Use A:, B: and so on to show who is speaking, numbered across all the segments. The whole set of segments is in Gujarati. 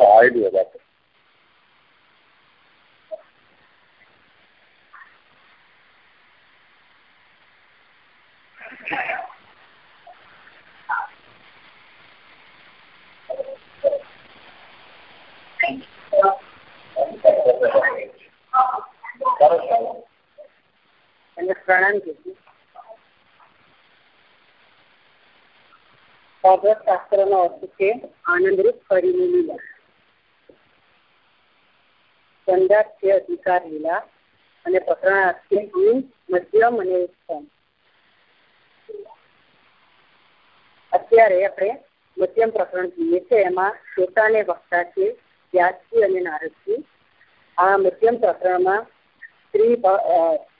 A: I do that.
B: અને પ્રણામ કીધું ભાગવત શાસ્ત્ર નો અર્થ છે આનંદરૂપ કરીને લીલા સંદાત અધિકાર લીલા અને મધ્યમ અને ઉત્તમ. અત્યારે આપણે મધ્યમ પ્રકરણ જોઈએ છે. એમાં શ્રોતા ને વક્તા છે, વ્યાસજી અને નારદજી. આ મધ્યમ પ્રકરણમાં શ્રી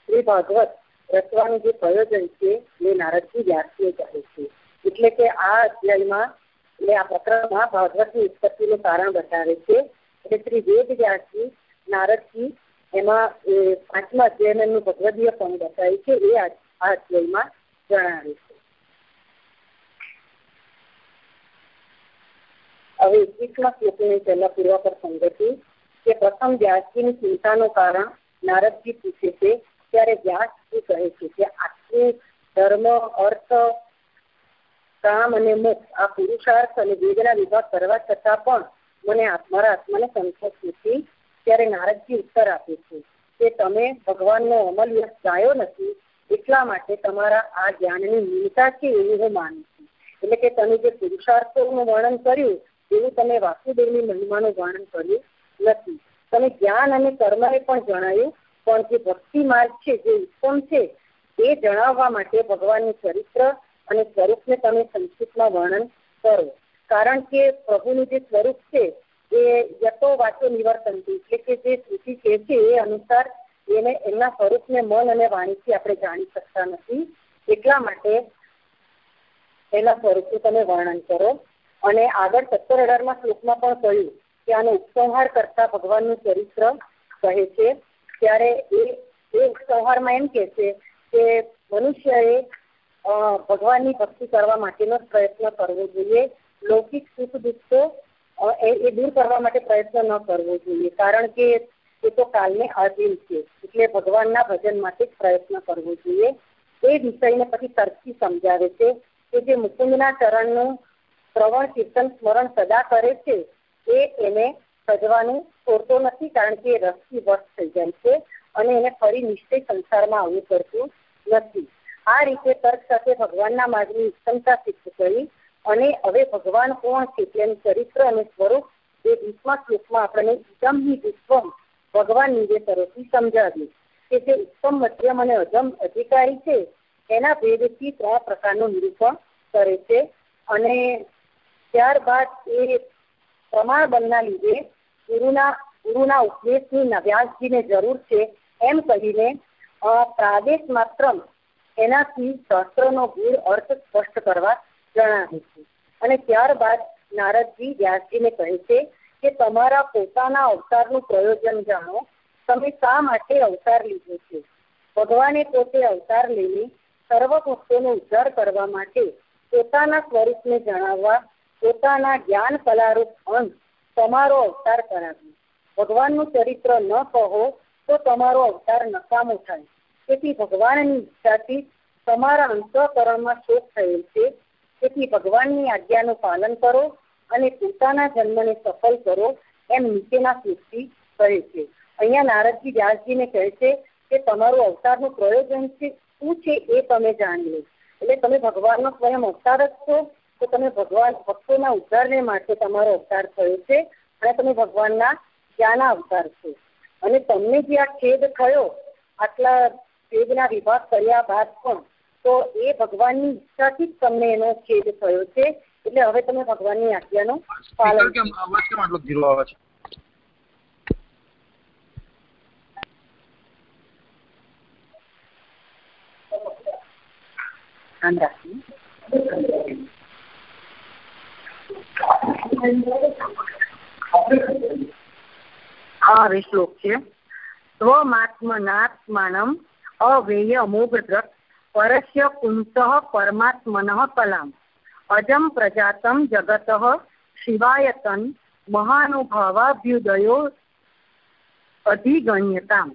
B: શ્રી ભાગવત રચવાનું જે પ્રયોજન છે એ નારદજી વ્યાસજીએ કહે છે. એટલે કે આ અધ્યાયમાં એટલે આ પ્રકરણમાં ભાગવતની ઉત્પત્તિનું કારણ બતાવે છે. એટલે શ્રી વેદ વ્યાસજી નારદજી, એમાં પાંચમા અધ્યાયમાં એમનું ભગવદીય પણ બતાવ્યું છે, એ આ અધ્યાયમાં જણાવે છે. હવે એકવીસમા શ્લોકની પહેલા પૂર્વ પર સંગતિ કે પ્રથમ વ્યાસજીની ચિંતાનું કારણ નારદજી પૂછે છે, ત્યારે વ્યાસજી કહે છે કે આટલું ધર્મ, અર્થ, કામ અને મોક્ષ આ પુરુષાર્થ અને વેદના વિભાગ કરવા છતાં પણ મને મારા આત્માને સંતોષ નથી. ત્યારે નારદજી ઉત્તર આપે છે કે તમે ભગવાનનો અમલ યશ ગાયો નથી, એટલા માટે તમારા આ જ્ઞાનની ન્યૂનતા છે એવું હું માનું છું. એટલે કે તમે જે પુરુષાર્થોનું વર્ણન કર્યું, એવું તમે વાસુદેવની મહિમાનું વર્ણન કર્યું નથી. તમે જ્ઞાન અને કર્મને પણ જણાયું, પણ જે ભક્તિ માર્ગ છે, જે ઉત્તમ છે, એ જણાવવા માટે ભગવાનનું ચરિત્ર અને સ્વરૂપને તમે સંસ્કૃતમાં વર્ણન કરો. કારણ કે પ્રભુનું જે સ્વરૂપ છે એ યતો વાચો નિવર્તનથી. એટલે કે જે શ્રુતિ કે છે એ અનુસાર એને એમના સ્વરૂપને મન અને વાણીથી આપણે જાણી શકતા નથી. એટલા માટે એના સ્વરૂપનું તમે વર્ણન કરો. અને આગળ સત્તર અઢારમાં શ્લોકમાં પણ કહ્યું કે આનો ઉપસંહાર કરતા ભગવાનનું ચરિત્ર કહે છે. ત્યારે એ એ ઉપસંહારમાં એમ કે છે કે મનુષ્યએ ભગવાનની ભક્તિ કરવા માટેનો પ્રયત્ન કરવો જોઈએ. લૌકિક સુખ દુઃખો એ દૂર કરવા માટે પ્રયત્ન ન કરવો જોઈએ. કારણ કે એ તો કાલને આધીન છે. એટલે ભગવાનના ભજન માટે જ પ્રયત્ન કરવો જોઈએ. એ વિષયને પછી તર્કથી સમજાવે છે કે જે મુકુંદના ચરણનું શ્રવણ, કીર્તન, સ્મરણ સદા કરે છે, એ એને સજવાનું છોડતો નથી કારણ કે એ રસથી વશ થઈ જાય છે અને એને ફરી નિશ્ચય સંસારમાં આવવું પડતું નથી. આ રીતે તર્ક સાથે ભગવાનના માર્ગની ઉત્તમતા સિદ્ધ કરી અને હવે ભગવાન કોણ છે તેનું ચરિત્ર અને સ્વરૂપ એ વીસમા શ્લોકમાં આપણને ઇદમ હિ વિશ્વમ ભગવાન નિવેતરોથી સમજાવ્યું કે જે ઉત્તમ, મધ્યમ અને અધમ અધિકારી છે એના ભેદથી ત્રણ પ્રકારનું નિરૂપણ કરે છે અને ત્યારબાદ એ પ્રમાણ બનના લીધે ગુરુના ગુરુના ઉપદેશની નવ્યાસજીને જરૂર છે એમ કહીને પ્રાદેશ માત્ર એનાથી શાસ્ત્રનો ગુણ અર્થ સ્પષ્ટ કરવા જણાવે છે. અને ત્યારબાદ નારદજી વ્યાસજીને કહે છે કે તમારા પોતાના અવતારનું પ્રયોજન જાણો. તમે શા માટે અવતાર લીધો છે? ભગવાને પોતે અવતાર લઈને સર્વ ભક્તોનો ઉદ્ધાર કરવા માટે પોતાના સ્વરૂપને જણાવવા, પોતાના જ્ઞાન કલારૂપ અંશ તમારો અવતાર કરાવ્યો. ભગવાનનું ચરિત્ર ન કહો તો તમારો અવતાર નકામો થાય. તેથી ભગવાનની ઈચ્છાથી તમારા અંતઃકરણમાં શોક થયેલ છે તેથી ભગવાનની આજ્ઞાનું પાલન કરો અને પોતાના જન્મને સફળ કરો એમ નીચેના શ્લોકથી કહે છે. અહીંયા નારદજી વ્યાસજીને કહે છે કે તમારું અવતારનું પ્રયોજન છે, શું છે એ તમે જાણી લો. એટલે તમે ભગવાનનો સ્વયં અવતાર જ છો, તો તમે ભગવાન ભક્તોના ઉદ્ધારને માટે તમારો અવતાર થયો છે અને તમે ભગવાનના જ્ઞાના અવતાર છો. અને તમને જે આ ખેદ થયો, આટલા ખેદના વિભાગ કર્યા બાદ પણ તો એ ભગવાનની ઈચ્છાથી જ તમને એનો છેદ થયો છે. એટલે હવે તમે ભગવાનની આજ્ઞાનું પાલન
C: કેમ અવાજ કેમ આટલો ધીરો આવે છે?
B: રાખીએ આ હવે શ્લોક છે. સ્વમાત્મનાત્માનમ અવેય અમોઘ દ્રક પરસ્ય પુંસઃ પરમાત્મનઃ કલામ અજમ પ્રજાતમ જગત શિવાયતન મહાનુભાવાભ્યુદયો અધિગણ્યતામ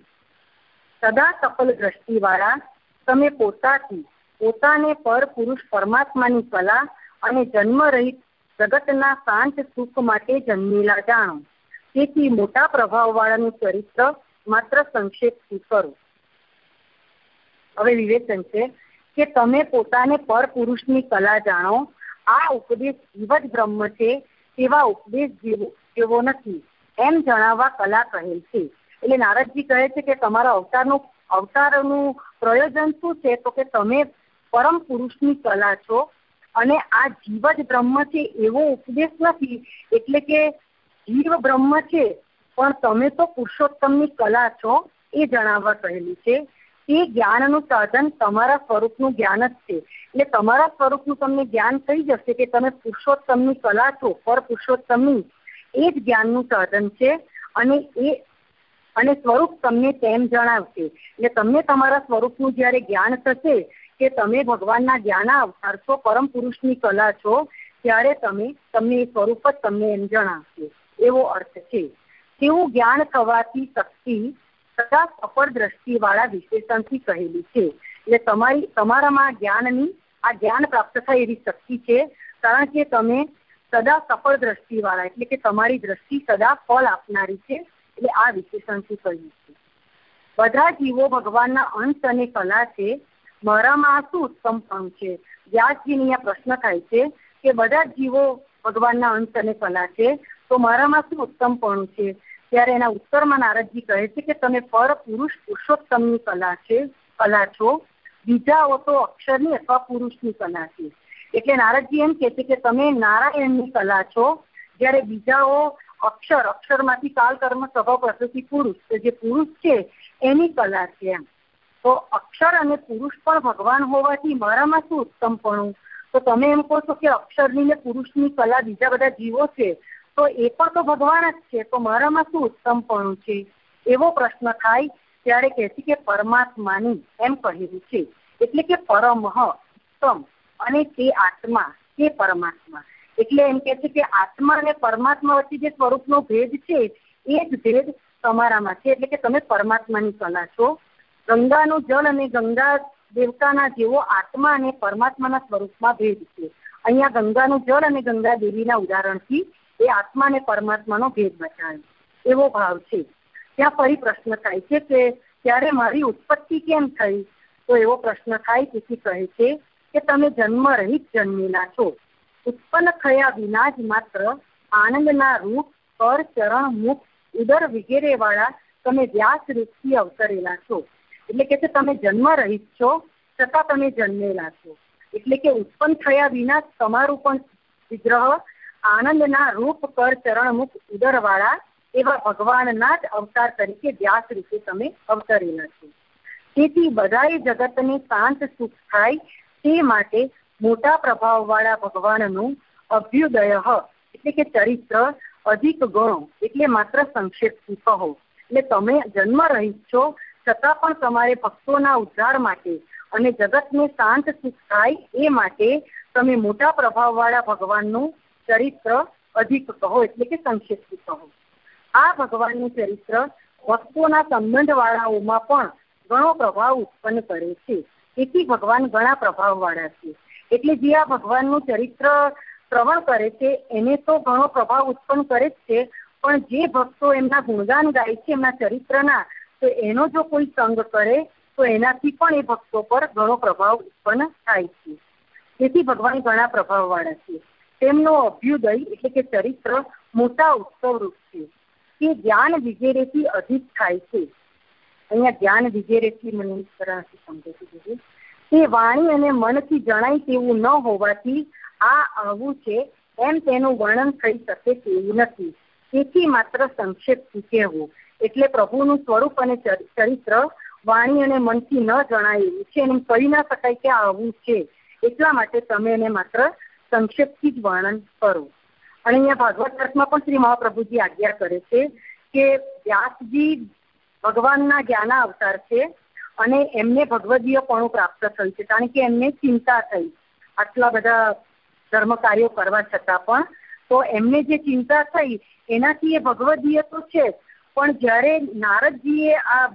B: સદા સફલ દ્રષ્ટિવાળા તમે પોતાથી પોતાને પર પુરુષ પરમાત્માની કલા અને જન્મ રહિત જગતના શાંત સુખ માટે જન્મેલા જાણો તેથી મોટા પ્રભાવવાળાનું ચરિત્ર માત્ર સંક્ષેપથી કરો હવે વિવેચન છે કે તમે પોતાને પર પુરુષની કલા જાણો. આ ઉપદેશ જીવ જ બ્રહ્મ છે, તેવા ઉપદેશ જેવો નથી. એમ જણાવવા કલા કહેલ છે. એટલે નારદજી કહે છે કે તમારા અવતારનું અવતારનું પ્રયોજન શું છે? તો કે તમે પરમ પુરુષની કલા છો અને આ જીવ જ બ્રહ્મ છે એવો ઉપદેશ નથી. એટલે કે જીવ બ્રહ્મ છે, પણ તમે તો પુરુષોત્તમની કલા છો, એ જણાવવા કહેલું છે. તે જ્ઞાનનું સાધન તમારા સ્વરૂપનું જ્ઞાન જ છે. એટલે તમારા સ્વરૂપનું તમને જ્ઞાન થઈ જશે કે તમે પુરુષોત્તમની કલા છો પર પુરુષોત્તમની એ જ જ્ઞાનનું સાધન છે અને એ અને સ્વરૂપ તમને તેમ જણાવશે. એટલે તમને તમારા સ્વરૂપનું જ્યારે જ્ઞાન થશે કે તમે ભગવાનના જ્ઞાન અવતાર છો, પરમ પુરુષની કલા છો, ત્યારે તમે, તમને એ સ્વરૂપ જ તમને એમ જણાવશે. એવો અર્થ છે. તેવું જ્ઞાન થવાથી શક્તિ તથા સફળ દ્રષ્ટિવાળા વિશેષણથી કહેલી છે. એટલે તમારી, તમારામાં જ્ઞાનની, આ જ્ઞાન પ્રાપ્ત થાય એવી શક્તિ છે, કારણ કે તમે સદા સફળ દ્રષ્ટિવાળા એટલે કે તમારી દ્રષ્ટિ સદા ફળ આપનારી છે, એટલે આ વિશેષણથી કહ્યું છે. બધા જીવો ભગવાનના અંશ અને કલા છે, મારામાં આ શું પણ છે? વ્યાસજીની અહીંયા પ્રશ્ન થાય છે કે બધા જીવો ભગવાનના અંશ અને કલા છે, તો મારામાં શું ઉત્તમપણું છે? ત્યારે એના ઉત્તરમાં નારદજી કહે છે કે તમે પર પુરુષ પુરુષોત્તમની કલા છે, કલા છો. બીજાઓ તો અક્ષરની અથવા પુરુષની કલા છે. એટલે નારદજી એમ કહે છે કે તમે નારાયણની કલા છો. જ્યારે બીજાઓ અક્ષર, અક્ષરમાંથી કાલ કર્મ સ્વભાવ પ્રસૃતિ પુરુષ જે પુરુષ છે, એની કલા છે એમ. તો અક્ષર અને પુરુષ પણ ભગવાન હોવાથી મારામાં શું ઉત્તમપણું? તો તમે એમ કહો છો કે અક્ષરની ને પુરુષની કલા બીજા બધા જીવો છે. તો એ પણ તો ભગવાન જ છે. તો મારામાં શું ઉત્તમપણું છે? એવો પ્રશ્ન થાય ત્યારે કહે છે કે પરમાત્માની એમ કહેલું છે. એટલે કે પરમહ ઉત્તમ. અને તે આત્મા, તે પરમાત્મા. એટલે એમ કે છે કે આત્મા અને પરમાત્મા વચ્ચે જે સ્વરૂપનો ભેદ છે, એ જ ભેદ તમારામાં છે. એટલે કે તમે પરમાત્માની કલા છો. ગંગાનું જળ અને ગંગા દેવતાના જેવો આત્મા અને પરમાત્માના સ્વરૂપમાં ભેદ છે. અહીંયા ગંગાનું જળ અને ગંગા દેવીના ઉદાહરણથી એ આત્મા ને પરમાત્માનો ભેદ બતાવે એવો ભાવ છે. ત્યાં ફરી પ્રશ્ન થાય છે કે ત્યારે મારી ઉત્પત્તિ કેમ થઈ? તો એવો પ્રશ્ન થાય તેથી કહે છે કે તમે જન્મ રહિત જન્મેલા છો. ઉત્પન્ન થયા વિના જ માત્ર આનંદના રૂપ કર ચરણ, મુખ, ઉદર વગેરે વાળા તમે વ્યાસ રૂપથી અવતરેલા છો. એટલે કે તમે જન્મ રહિત છો, છતાં તમે જન્મેલા છો. એટલે કે ઉત્પન્ન થયા વિના તમારું પણ વિગ્રહ આનંદના રૂપ કર ચરણ મુખ ઉદર વાળા એવા ભગવાનના જ અવતાર તરીકે વ્યાસ રૂપે તમે અવતરેલા છો. તેથી બધાએ જગતને શાંત સુખ થાય તે માટે મોટા પ્રભાવવાળા ભગવાનનું અભ્યુદય એટલે કે ચરિત્ર અધિક ગણો એટલે માત્ર સંક્ષેપથી કહો. એટલે તમે જન્મ રહિત છો, છતાં પણ તમારે ભક્તોના ઉદ્ધાર માટે અને જગતને શાંત સુખ થાય એ માટે તમે મોટા પ્રભાવવાળા ભગવાનનું ચરિત્ર અધિક કહો, એટલે કે સંક્ષિપ્ત કહો. આ ભગવાનનું ચરિત્ર ભક્તોના સંબંધવાળાઓમાં પણ ઘણો પ્રભાવ ઉત્પન્ન કરે છે. તેથી ભગવાન ઘણા પ્રભાવવાળા છે. એટલે જે આ ભગવાનનું ચરિત્ર શ્રવણ કરે છે, એને તો ઘણો પ્રભાવ ઉત્પન્ન કરે જ છે. પણ જે ભક્તો એમના ગુણગાન ગાય છે, એમના ચરિત્રના, તો એનો જો કોઈ સંગ કરે, તો એનાથી પણ એ ભક્તો પર ઘણો પ્રભાવ ઉત્પન્ન થાય છે. તેથી ભગવાન ઘણા પ્રભાવવાળા છે. તેમનો અભ્યુદય એટલે કે ચરિત્ર મોટા ઉત્સવ રૂપ છે, કે જ્ઞાન વિગેરેથી અધિક થાય છે. અહીંયા જ્ઞાન વિગેરેથી મને સમજાતું તે વાણી અને મનથી જણાય તેવું ન હોવાથી આ આવું છે, એમ તેનું વર્ણન થઈ શકે તેવું નથી. તેથી માત્ર સંક્ષેપથી કહેવું. એટલે પ્રભુનું સ્વરૂપ અને ચરિત્ર વાણી અને મનથી ન જણાય એવું છે, એમ કહી ના શકાય કે આવું છે. એટલા માટે તમે એને માત્ર સંક્ષેપથી જ વર્ણન કરો. અને અહીંયા ભાગવત અર્થમાં પણ શ્રી મહાપ્રભુજી આજ્ઞા કરે છે કે વ્યાસજી ભગવાનના જ્ઞાના અવતાર છે અને એમને ભગવદીયપણું પ્રાપ્ત થયું છે. કારણ કે એમને ચિંતા થઈ. આટલા બધા ધર્મ કાર્યો કરવા છતાં પણ
A: તો એમને જે ચિંતા થઈ, એનાથી એ ભગવદીય તો છે, પણ જ્યારે નારદજીએ આ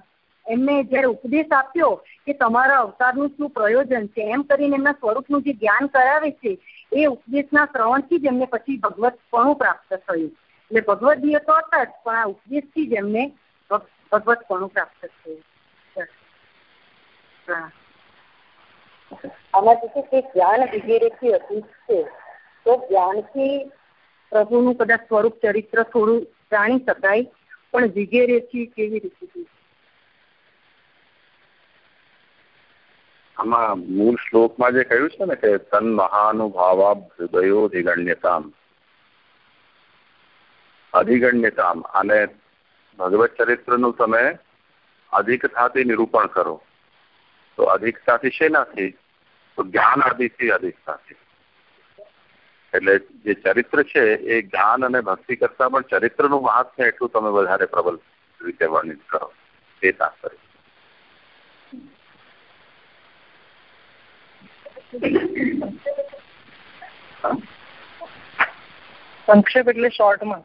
A: એમને જયારે ઉપદેશ આપ્યો કે તમારા અવતારનું શું પ્રયોજન છે, એમ કરીને એમના સ્વરૂપનું જે જ્ઞાન કરાવે છે, એ ઉપદેશના શ્રવણથી જ એમને પછી ભગવતપણું પ્રાપ્ત થયું. એટલે ભગવદીય તો હતા જ, પણ આ ઉપદેશથી જ એમને ભગવતપણું પ્રાપ્ત થયું. આમાં છે કે જ્ઞાન વગેરેથી અતીત છે, તો જ્ઞાનથી પ્રભુનું કદાચ સ્વરૂપ ચરિત્ર થોડું જાણી શકાય, પણ વિગેરેથી કેવી રીતે
C: આમાં મૂળ શ્લોકમાં જે કહ્યું છે ને કે તન મહાનુભાવા હૃદયો અધિગણ્યતામ. અધિગણ્યતામ અને ભગવત ચરિત્રનું તમે અધિકતાથી નિરૂપણ કરો. તો અધિકતાથી શેનાથી? તો જ્ઞાન આદિથી અધિકતાથી એટલે જે ચરિત્ર છે એ જ્ઞાન અને ભક્તિ કરતા પણ ચરિત્રનું મહાત્મ્ય એટલું તમે વધારે પ્રબલ રીતે વર્ણિત કરો. એ તાત્પર્ય.
A: સંક્ષેપ એટલે શોર્ટમાં.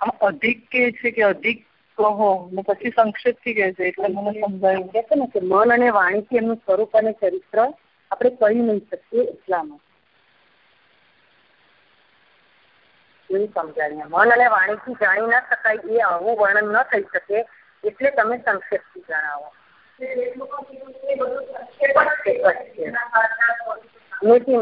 A: આમ અધિક કે છે કે અધિક કહો ને પછી સંક્ષેપથી કે છે, એટલે મને સમજાયું. કે છે ને કે મન અને વાણીથી એમનું સ્વરૂપ અને ચરિત્ર આપણે કહી નહીં શકીએ એટલામાં. એવું સમજાવીએ મન અને વાણીથી જાણી ના શકાય, એ આવું વર્ણન ન થઈ શકે, એટલે તમે સંક્ષેપથી જણાવો. નથી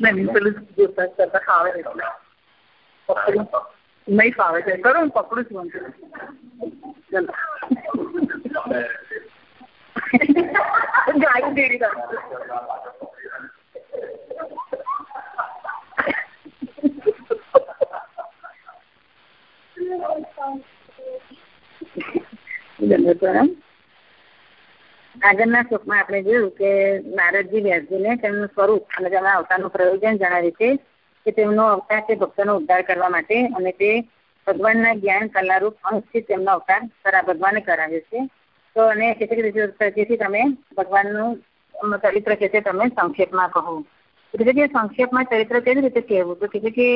A: નહીં પેલું કરતા ફાવે નહીં ફાવે છે. કરો હું પકડું છું ગાય દેડી આગળના શ્લોકમાં આપણે જોયું કે નારદજી વ્યાસજીને તેમનું સ્વરૂપ, અને તેમના અવતારનું પ્રયોજન જણાવે છે કે તેમનો અવતાર છે ભક્તનો ઉદ્ધાર કરવા માટે અને તે ભગવાનના જ્ઞાન કલારૂપ અંશથી તેમનો અવતાર કરા ભગવાને કરાવ્યો છે તો અને તેથી તમે ભગવાનનું ચરિત્ર છે તે તમે સંક્ષેપમાં કહો એટલે કે સંક્ષેપમાં ચરિત્ર કેવી રીતે કહેવું તો કે કે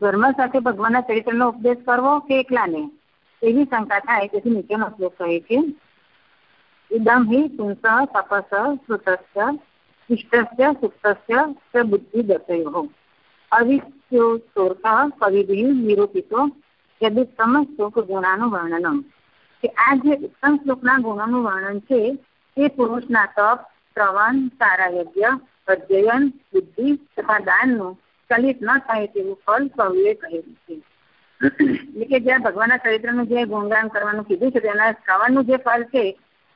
A: ધર્મ સાથે ભગવાનના ચરિત્રનો ઉપદેશ કરવો કે એકલાને એવી શંકા થાય તેથી નીચેનો શ્લોક કહે છે इदं हि पुंसः तपसः श्रुतस्य इष्टस्य सुप्तस्य च बुद्धिदशयोः અવિશ્યોત્તોર્થः કવિભિः નિરૂપિતો યદુત્તમ શ્લોક ગુણાનું વર્ણનમ કે આ જે ઉત્તમ શ્લોકના ગુણોનું વર્ણન છે, તે પુરુષના તપ, શ્રવણ સારા યજ્ઞ અધ્યયન, બુદ્ધિ તથા દાનનું ચલિત ન થાય તેવું ફળ કવિએ કહેલું છે. એટલે કે જ્યાં ભગવાનના ચરિત્રનું જે ગુણગાન કરવાનું કીધું છે, તેના શ્રવણનું જે ફળ છે,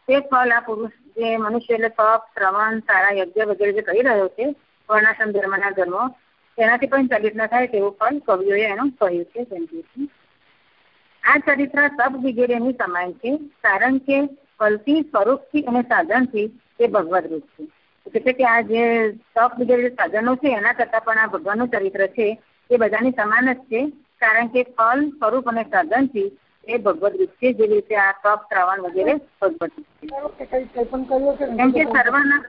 A: તે ફળ આ પુરુષ, જે મનુષ્ય એટલે તપ, શ્રવણ સારા યજ્ઞ વગેરે જે કહી રહ્યો છે, વર્ણાશ્રમ ધર્મના ધર્મો તેનાથી પણ ચલિત ન થાય તેવું ફળ કવિઓએ એનું કહ્યું છે આ ચરિત્ર સબ વગેરેની સમાન છે કારણ કે ફલથી સ્વરૂપથી અને સાધનથી એ ભગવદ રૂપ છે. એટલે કે આ જે સબ વગેરે સાધનો છે એના કરતાં પણ આ ભગવાનનું ચરિત્ર છે એ બધાની સમાન જ છે કારણ કે ફલ સ્વરૂપ અને સાધનથી એ ભગવદ રૂપ છે જેવી રીતે આ કપ શ્રાવણ વગેરે ભગવદ કેમ કે સર્વના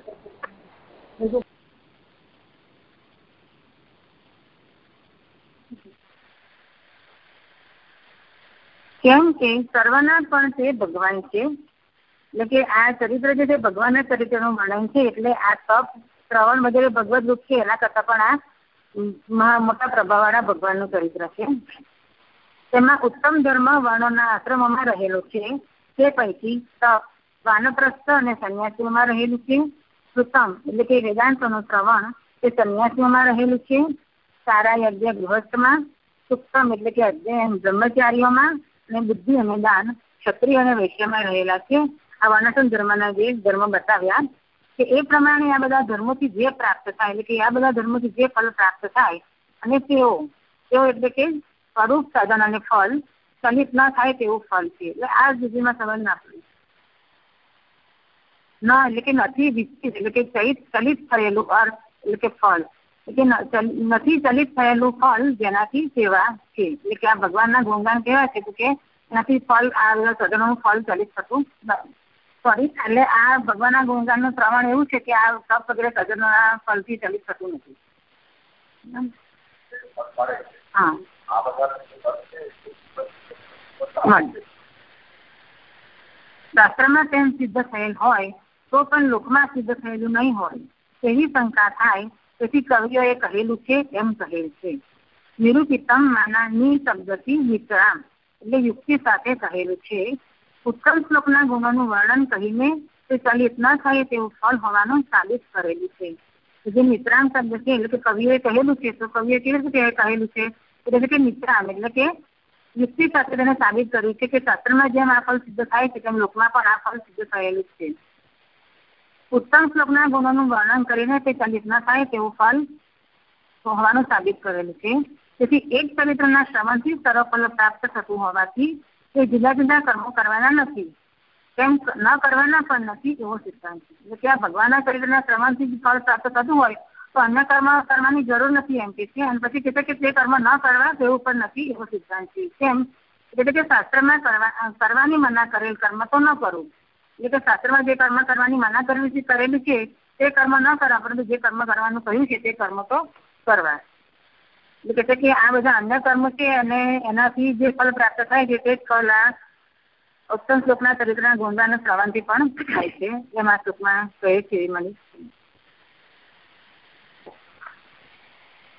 A: કેમ કે સર્વના પણ તે ભગવાન છે. એટલે કે આ ચરિત્ર જે છે, ભગવાનના ચરિત્રનું વર્ણન છે, એટલે આ તપ, શ્રવણ વગેરે ભગવદ રૂપ છે, એના કરતા પણ આ મોટા પ્રભાવવાળા ભગવાનનું ચરિત્ર છે. તેમાં ઉત્તમ ધર્મ વર્ણોના આશ્રમોમાં રહેલો છે. તે પૈકી તપ, વાનપ્રસ્થ અને સંન્યાસીઓમાં રહેલું છે. સુતમ, એટલે કે વેદાંતોનું શ્રવણ, તે સંન્યાસીઓમાં રહેલું છે. સારા યજ્ઞ ગૃહસ્થમાં, સુક્તમ, એટલે કે અધ્યયન બ્રહ્મચારીઓમાં બુદ્ધિ અને દાન ક્ષત્રિય અને વૈશ્યમાં રહેલા છે. આ વર્ણાશ્રમ ધર્મના જે ધર્મ બતાવ્યા કે એ પ્રમાણે આ બધા ધર્મોથી જે પ્રાપ્ત થાય, એટલે કે આ બધા ધર્મોથી જે ફળ પ્રાપ્ત થાય, અને તેઓ તેઓ એટલે કે સ્વરૂપ સાધન અને ફળ ચલિત ના થાય તેવું ફળ છે. એટલે આ સમજ ના પડે. ના એટલે કે નથી વિકસિત, એટલે કે ચલિત ચલિત થયેલું અર્થ, એટલે કે ફળ. કે નથી ચલિત થયેલું ફળ જેનાથી સેવા છે. એટલે કે આ ભગવાનના ગુણગાન કેવા છે કે નથી ફળ, આ સજનોનું ફળ ચલિત થતું સોરી એટલે આ ભગવાનના ગુણગાનનું પ્રમાણ એવું છે કે આ સબ વગેરે સજ્જનોના ફળથી ચલિત થતું નથી. હા. શાસ્ત્રમાં તેમ સિદ્ધ થયેલ હોય, તો પણ લોકમાં સિદ્ધ થયેલું નહીં હોય. તેવી શંકા થાય તેથી કવિઓએ કહેલું છે એમ કહેલ છે, નિરૂપિતમ માના ની શબ્દથી મિત્રામ એટલે યુક્તિ સાથે કહેલું છે, ઉત્તમ શ્લોકના ગુણોનું વર્ણન કહીને તે ચલિત ન થાય તેવું ફળ હોવાનું સાબિત કરેલું છે જે મિત્રામ શબ્દ છે, એટલે કે કવિઓએ કહેલું છે, તો કવિએ કેવી રીતે કહેલું છે? એટલે કે મિત્રામ એટલે કે યુક્તિ સાથે તેને સાબિત કર્યું છે કે શાસ્ત્રમાં જેમ આ ફળ સિદ્ધ થાય છે, તેમ લોકમાં પણ આ ફળ સિદ્ધ થયેલું છે. ઉત્તમ શ્લોકના ગુણોનું વર્ણન કરીને તે ચલિત ન થાય તેવું ફળ હોવાનું સાબિત કરેલું છે. તેથી એક ચરિત્રના શ્રવણથી સર્વફલ પ્રાપ્ત થતું હોવાથી તે જુદા જુદા કર્મો કરવાના નથી. તેમ ન કરવાના પણ નથી એવો સિદ્ધાંત છે. એટલે આ ભગવાનના ચરિત્રના શ્રવણથી ફળ પ્રાપ્ત થતું હોય તો અન્ય કર્મ કરવાની જરૂર નથી એમ કે છે. અને પછી કહેતા કે તે કર્મ ન કરવા તેવું પણ નથી એવો સિદ્ધાંત છે. કેમ? એટલે કે શાસ્ત્રમાં કરવા, કરવાની મના કરેલ કર્મ તો ન કરવું એટલે કે શાસ્ત્રમાં જે કર્મ કરવાની મના કરેલી કરેલી છે, તે કર્મ ન કરવા પરંતુ જે કર્મ કરવાનું કહ્યું છે, તે કર્મ તો કરવા. એટલે કે કે આ બધા અન્ય કર્મ છે અને એનાથી જે ફળ પ્રાપ્ત થાય છે, તે જ ફળ આ ઉત્તમ શ્લોકના ચરિત્રના ગુણગાન શ્રવણથી પણ થાય છે, એમાં શ્લોકમાં કહે છે મને.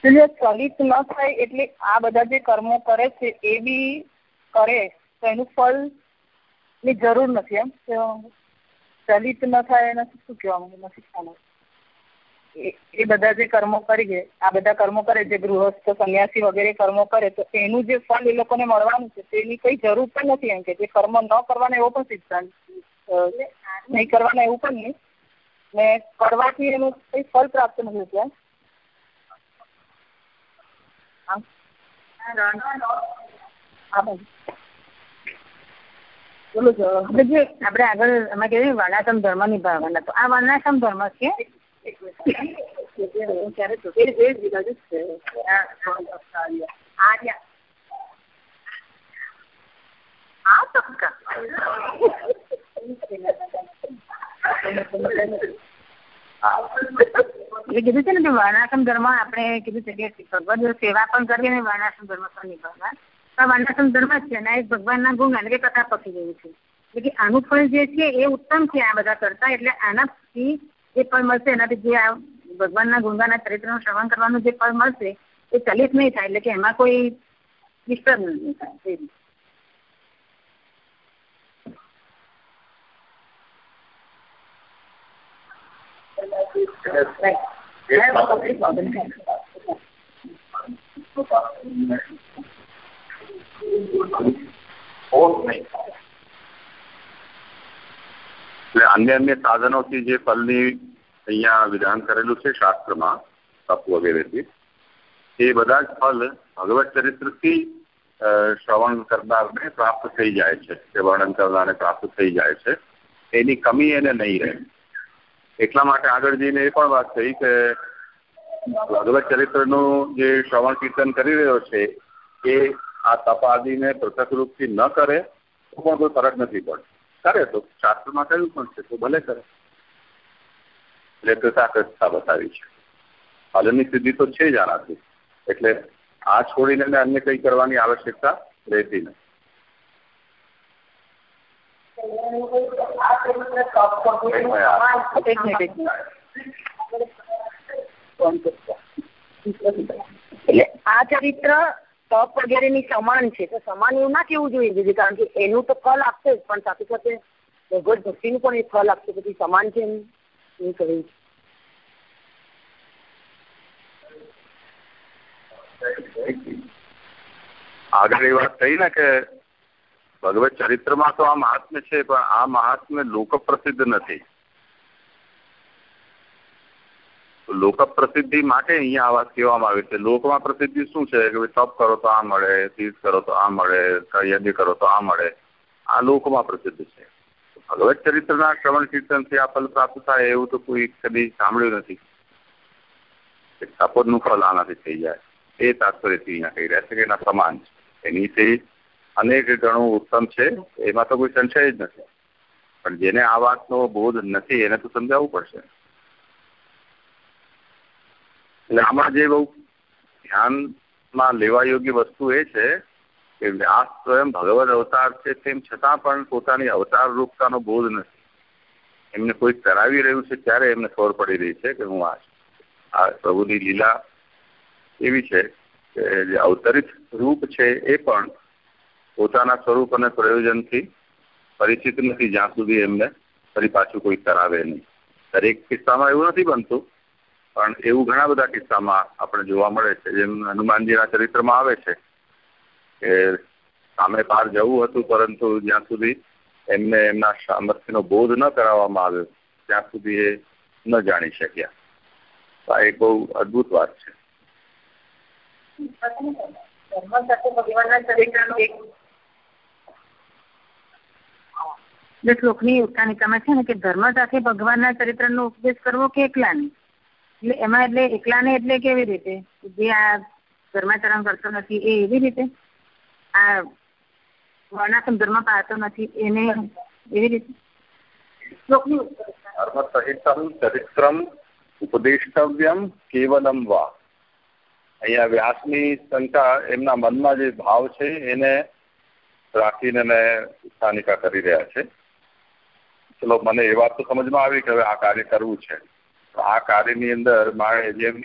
B: ચલિત ન થાય એટલે આ બધા જે કર્મો કરે છે, એ બી કરે તો એનું ફળ ની જરૂર નથી એમ. ચલિત ન થાય એનાથી શું કહેવા માંગુ? નથી ખ્યાલ એ બધા જે કર્મો કરી ગયા આ બધા કર્મો કરે જે ગૃહસ્થ સંન્યાસી વગેરે કર્મો કરે તો એનું જે ફળ એ લોકોને મળવાનું છે તેની કઈ જરૂર પણ નથી એમ કે જે કર્મ ન કરવાના એવો પણ સિદ્ધાંત નહીં કરવાના એવું પણ નહીં. ને કરવાથી એનું કઈ ફળ પ્રાપ્ત નથી ત્યાં હા.
A: બોલો છો. આપણે જે આપણે આગળ એમાં કહેવાય વર્ણાશ્રમ ધર્મ નિભાવવાના તો આ વર્ણાશ્રમ ધર્મ છે? કીધું છે ને કે વર્ણાશ્રમ ધર્મ આપણે કીધું છે કે ભગવદ સેવા પણ કરીએ અને વર્ણાશ્રમ ધર્મ પણ નિભાવવા આ વર્ણાશ્રમ ધર્મ જ છે અને એક ભગવાનના ગુણ કે કથા પકી ગયું છે. એટલે કે આનું ફળ જે છે એ ઉત્તમ છે આ બધા કરતા એટલે આનાથી જે ફળ મળશે એનાથી જે આ ભગવાનના ગુણગાના ચરિત્રનું શ્રવણ કરવાનું જે ફળ મળશે એ ચલિત નહીં થાય એટલે કે એમાં કોઈ ડિસ્ટર્બ નહીં થાય
C: એટલે અન્ય અન્ય સાધનોથી જે ફલની અહીંયા વિધાન કરેલું છે શાસ્ત્રમાં, તપ વગેરેથી, એ બધા જ ફલ ભગવત ચરિત્રથી શ્રવણ કરનારને પ્રાપ્ત થઈ જાય છે કે વર્ણન કરનારને પ્રાપ્ત થઈ જાય છે. એની કમી એને નહીં રહે. એટલા માટે આગળ જઈને એ પણ વાત થઈ કે ભગવત ચરિત્રનું જે શ્રવણ કીર્તન કરી રહ્યો છે, એ આ તપ આદિને પૃથક રૂપથી ન કરે તો પણ કોઈ ફરક નથી પડતો. કરે તો. શાસ્ત્રમાં કહ્યું પણ છે તો ભલે કરે. એટલે કૃતાકૃતતા બતાવી છે. ફલની સિદ્ધિ તો છે જ આનાથી. એટલે આ છોડીને અન્ય કંઈ કરવાની આવશ્યકતા રહેતી નથી.
B: એટલે આ ચરિત્ર તપ વગેરેની સમાન છે. તો સમાન એવું ના કેવું જોઈએ કારણ કે એનું તો ફલ આપશે જ, પણ સાથે સાથે ભગવત ભક્તિનું પણ એ ફલ આપશે. પછી સમાન છે એમ એવું કહ્યું?
C: આગળ એ વાત થઈ ને કે ભગવત ચરિત્રમાં તો આ મહાત્મ્ય છે, પણ આ મહાત્મ્ય લોક પ્રસિદ્ધ નથી. લોક પ્રસિદ્ધિ માટે અહીંયા આ વાત કહેવામાં આવે છે. લોકમાં પ્રસિદ્ધિ શું છે? કે તપ કરો તો આ મળે, તીર્થ કરો તો આ મળે, યજ્ઞ કરો તો આ મળે. આ લોકમાં પ્રસિદ્ધ છે. ભગવત ચરિત્રના શ્રવણ કીર્તનથી આ ફલ પ્રાપ્ત થાય એવું તો કોઈ કદી સાંભળ્યું નથી. તપોદનું ફળ આનાથી થઈ જાય. એ તાત્પર્યથી અહીંયા કહી રહ્યા છે કે એના સમાન છે. એનીથી અનેક ગણું ઉત્તમ છે. એમાં તો કોઈ સંશય જ નથી. પણ જેને આ વાતનો બોધ નથી, એને તો સમજાવવું પડશે. એટલે આમાં જે બહુ ધ્યાનમાં લેવા યોગ્ય વસ્તુ એ છે કે વ્યાસ સ્વયં ભગવદ અવતાર છે તેમ છતાં પણ પોતાની અવતાર રૂપતાનો બોધ નથી. એમને કોઈ કરાવી રહ્યું છે ત્યારે એમને ખબર પડી રહી છે કે હું આ આ પ્રભુની લીલા એવી છે કે જે અવતરિત રૂપ છે એ પણ પોતાના સ્વરૂપ અને પ્રયોજનથી પરિચિત નથી. જ્યાં સુધી એમને ફરી પાછું કોઈ કરાવે નહીં. દરેક કિસ્સામાં એવું નથી બનતું પણ એવું ઘણા બધા કિસ્સામાં આપણે જોવા મળે છે, જેમ હનુમાનજીના ચરિત્રમાં આવે છે કે સામે પાર જવું હતું, પરંતુ જ્યાં સુધી એમને એમના સામર્થ્યનો બોધ ન કરાવવામાં આવ્યો, ત્યાં સુધી એ ન જાણી શક્યા. આ એક બહુ અદભુત વાત છે.
A: શ્લોકની ઉત્તાનિકામાં છે ને કે ધર્મ સાથે ભગવાનના ચરિત્રનો ઉપદેશ કરવો કે એકલાને? એટલે એમાં એટલે એકલાને એટલે કેવી રીતે? જે આ ધર્માચરણ કરતો નથી એ એવી રીતે? આ વર્ણાશ્રમ ધર્મ પાળતો નથી એને એવી રીતે?
C: સહિતમ ચરિત્રમ ઉપદેષ્ટવ્યમ કેવલમ વા. અહીંયા વ્યાસની શંકા એમના મનમાં જે ભાવ છે એને રાખીને મેં સ્થાનિકા કરી રહ્યા છે. ચલો મને એ વાત તો સમજમાં આવી કે હવે આ કાર્ય કરવું છે. આ કાર્યની અંદર મારે જેમ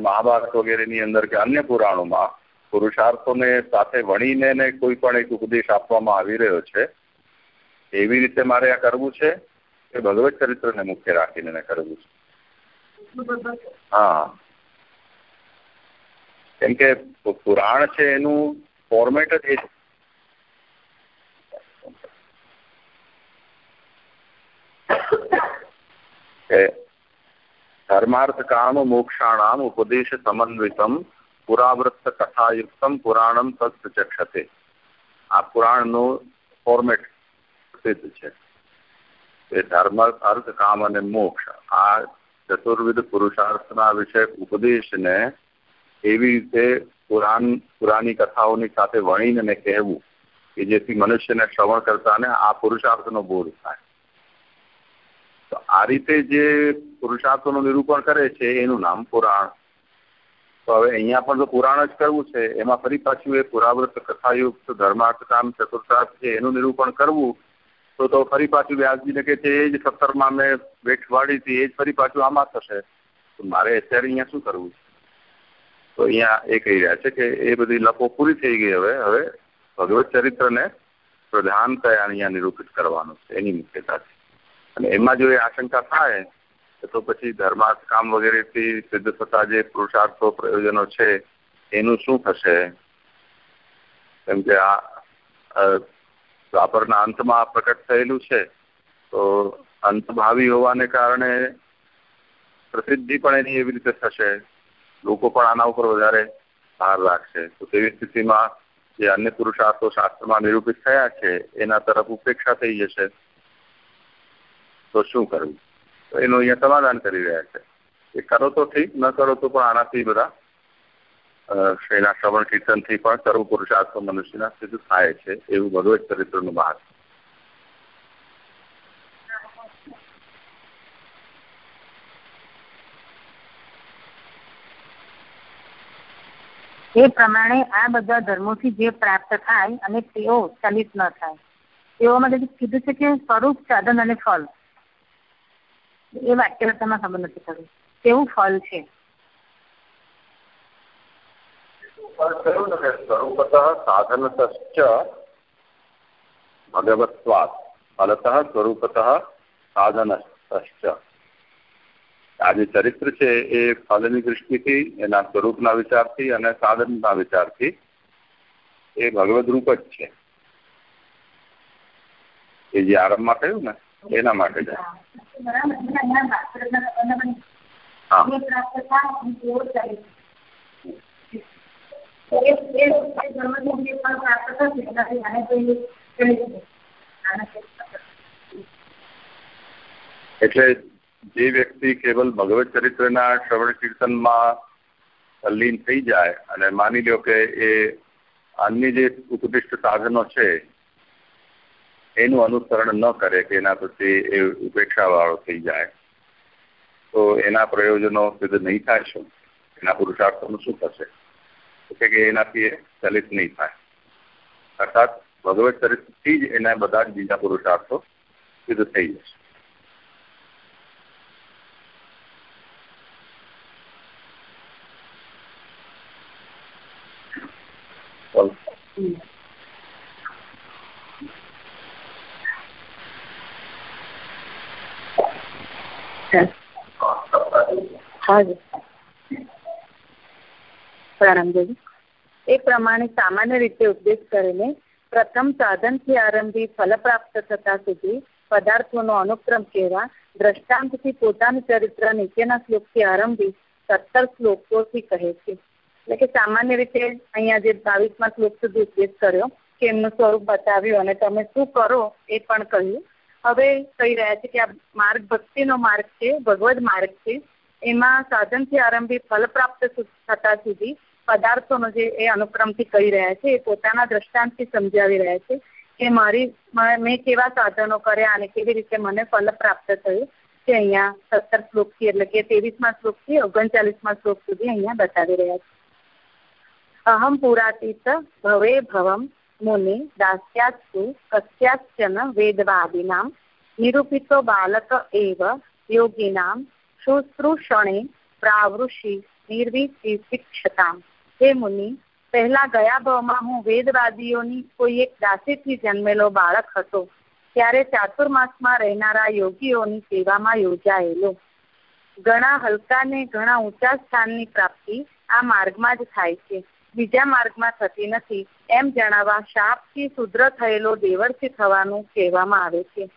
C: મહાભારત વગેરેની અંદર કે અન્ય પુરાણોમાં પુરુષાર્થોને સાથે વણીને કોઈ પણ એક ઉપદેશ આપવામાં આવી રહ્યો છે, એવી રીતે મારે આ કરવું છે એ ભગવત ચરિત્રને મુખ્ય રાખીને કરવું છે. હા. કેમ કે પુરાણ છે એનું ફોર્મેટ જ એ ધર્માર્થ સમન્વિતમ પુરાવૃત્ત કથાયુક્તમ પુરાણમ તત્ચક્ષતે આ પુરાણનો ફોર્મેટ પ્રસિદ્ધ છે એ ધર્મ અર્થ કામ અને મોક્ષ આ ચતુર્વિધ પુરુષાર્થના વિષયક ઉપદેશને એવી રીતે પુરાણ પુરાની કથાઓની સાથે વણીને કહેવું કે જેથી મનુષ્યને શ્રવણ કરતાને આ પુરુષાર્થનો બોધ થાય તો આ રીતે જે પુરુષાર્થોનું નિરૂપણ કરે છે, એનું નામ પુરાણ. તો હવે અહીંયા પણ તો પુરાણ જ કરવું છે, એમાં ફરી પાછું એ પુરાવૃત કથાયુક્ત ધર્માર્થ કામ ચતુર્થાર્થ છે, એનું નિરૂપણ કરવું, તો તો ફરી પાછું વ્યાસજીને કે છે, એ જ સત્તરમાં મેં વેઠ વાળી હતી, એ જ ફરી પાછું આમાં થશે. તો મારે અત્યારે અહીંયા શું કરવું છે? તો અહીંયા એ કહી રહ્યા છે કે એ બધી લપો પૂરી થઈ ગઈ હવે હવે ભગવત ચરિત્રને કયા અહીંયા નિરૂપિત કરવાનું છે, એની મુખ્યતા છે. અને એમાં જો એ આશંકા થાય, તો પછી ધર્માર્થ કામ વગેરેથી સિદ્ધ થતા જે પુરુષાર્થો, પ્રયોજનો છે, એનું શું થશે? કેમ કે આ દ્વાપરના અંતમાં પ્રકટ થયેલું છે, તો અંતભાવી હોવાને કારણે પ્રસિદ્ધિ પણ એની એવી રીતે થશે. લોકો પણ આના ઉપર વધારે ભાર રાખશે. તો તેવી સ્થિતિમાં જે અન્ય પુરુષાર્થો શાસ્ત્રમાં નિરૂપિત થયા છે, એના તરફ ઉપેક્ષા થઈ જશે. તો શું કરવું? તો એનું અહીંયા સમાધાન કરી રહ્યા છે. એ કરો તો ઠીક, ન કરો તો પણ આનાથી બધા એના શ્રવણ કીર્તનથી પણ સર્વ પુરુષાર્થ મનુષ્યના સિદ્ધ થાય છે, એવું ભગવત ચરિત્રનું મહાત્મ
A: એ પ્રમાણે આ બધા ધર્મોથી જે પ્રાપ્ત થાય અને તેઓ ચલિત ન થાય. તેઓમાં કીધું છે કે સ્વરૂપ સાધન અને ફળ. એ વાક્ય તમને ખબર નથી પડી કેવું ફળ છે?
C: સ્વરૂપત સાધનતશ્ચ ભગવત્વાત ફલત સ્વરૂપત સાધનશ્ચ આ જે ચરિત્ર છે એ ફલની દૃષ્ટિથી, એના સ્વરૂપના વિચારથી અને સાધનના વિચારથી એ ભગવદ રૂપ જ છે. એ જે આરંભમાં કહ્યું ને એના માટે જાય એટલે જે વ્યક્તિ કેવલ ભગવત ચરિત્રના શ્રવણ કીર્તનમાં તલ્લીન થઈ જાય અને માની લો કે એ અન્ય જે ઉત્કૃષ્ટ સાધનો છે એનું અનુસરણ ન કરે કે એના પ્રત્યે એ ઉપેક્ષાવાળો થઈ જાય. તો એના પ્રયોજનો સિદ્ધ નહીં થાય શું? એના પુરુષાર્થોનું શું થશે? એટલે કે એનાથી એ ચલિત નહીં થાય. અર્થાત ભગવત ચરિત્રથી જ એના બધા જ બીજા પુરુષાર્થો સિદ્ધ થઈ જશે.
D: એ પ્રમાણે સામાન્ય રીતે ઉપદેશ કરીને પ્રથમ સાધનથી આરંભી ફલ પ્રાપ્ત થતા સુધી પદાર્થોનો અનુક્રમ કહેવા દ્રષ્ટાંતથી પોતાનું ચરિત્ર નીચેના શ્લોકથી આરંભી સત્તર શ્લોકોથી કહે છે. એટલે કે સામાન્ય રીતે અહીંયા જે બાવીસમાં શ્લોક સુધી ઉપદેશ કર્યો કે એમનું સ્વરૂપ બતાવ્યું અને તમે શું કરો એ પણ કહ્યું. હવે કહી રહ્યા છે કે આ માર્ગ ભક્તિનો માર્ગ છે, ભગવદ માર્ગ છે. એમાં સાધનથી આરંભી ફલ પ્રાપ્ત થતા સુધી પદાર્થોનો જે એ અનુક્રમથી કહી રહ્યા છે, એ પોતાના દ્રષ્ટાંતથી સમજાવી રહ્યા છે કે મારી, મેં કેવા સાધનો કર્યા અને કેવી રીતે મને ફલ પ્રાપ્ત થયું તે અહીંયા સત્તર શ્લોકથી એટલે કે ત્રેવીસમાં શ્લોકથી ઓગણચાલીસમાં શ્લોક સુધી અહીંયા બતાવી રહ્યા છે. અહમ પુરાતીત ભવે ભવમ મુનિ દાસ્યાત્સુ કસ્યાશ્ચન વેદવાદીનામ, નિરૂપિતો બાલક એવ યોગીનામ શુશ્રૂષણે પ્રાવૃષિ નિર્વિશિક્ષતામ હે મુનિ પહેલા ગયા ભાવમાં હું વેદવાદીઓની કોઈ એક દાસીથી જન્મેલો બાળક હતો, ત્યારે ચાતુર્માસમાં રહેનારા યોગીઓની સેવામાં યોજાયેલો. ઘણા હલકા ને ઘણા ઊંચા સ્થાનની પ્રાપ્તિ આ માર્ગમાં જ થાય છે. બીજા માર્ગમાં થતી નથી, એમ જણાવવા શાપથી શુદ્ર થયેલો દેવર્ષિ થવાનું કહેવામાં આવે છે.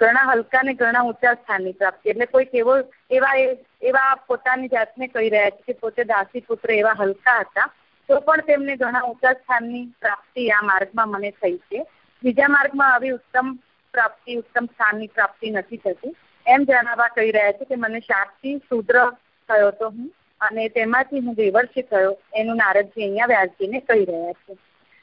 D: ઘણા હલકા ને ઘણા ઊંચા સ્થાનની પ્રાપ્તિ. એટલે કોઈક એવો, એવા એવા પોતાની જાતને કહી રહ્યા છે કે પોતે દાસી પુત્ર એવા હલકા હતા, તો પણ તેમને ઘણા ઊંચા સ્થાનની પ્રાપ્તિ આ માર્ગમાં મને થઈ છે. બીજા માર્ગમાં આવી ઉત્તમ પ્રાપ્તિ, ઉત્તમ સ્થાનની પ્રાપ્તિ નથી થતી. એમ જણાવવા કહી રહ્યા છે કે મને શાપથી શુદ્ર થયો તો હું, અને તેમાંથી હું દેવર્ષી થયો, એનું નારદજી અહીંયા વ્યાસજીને કહી રહ્યા છે.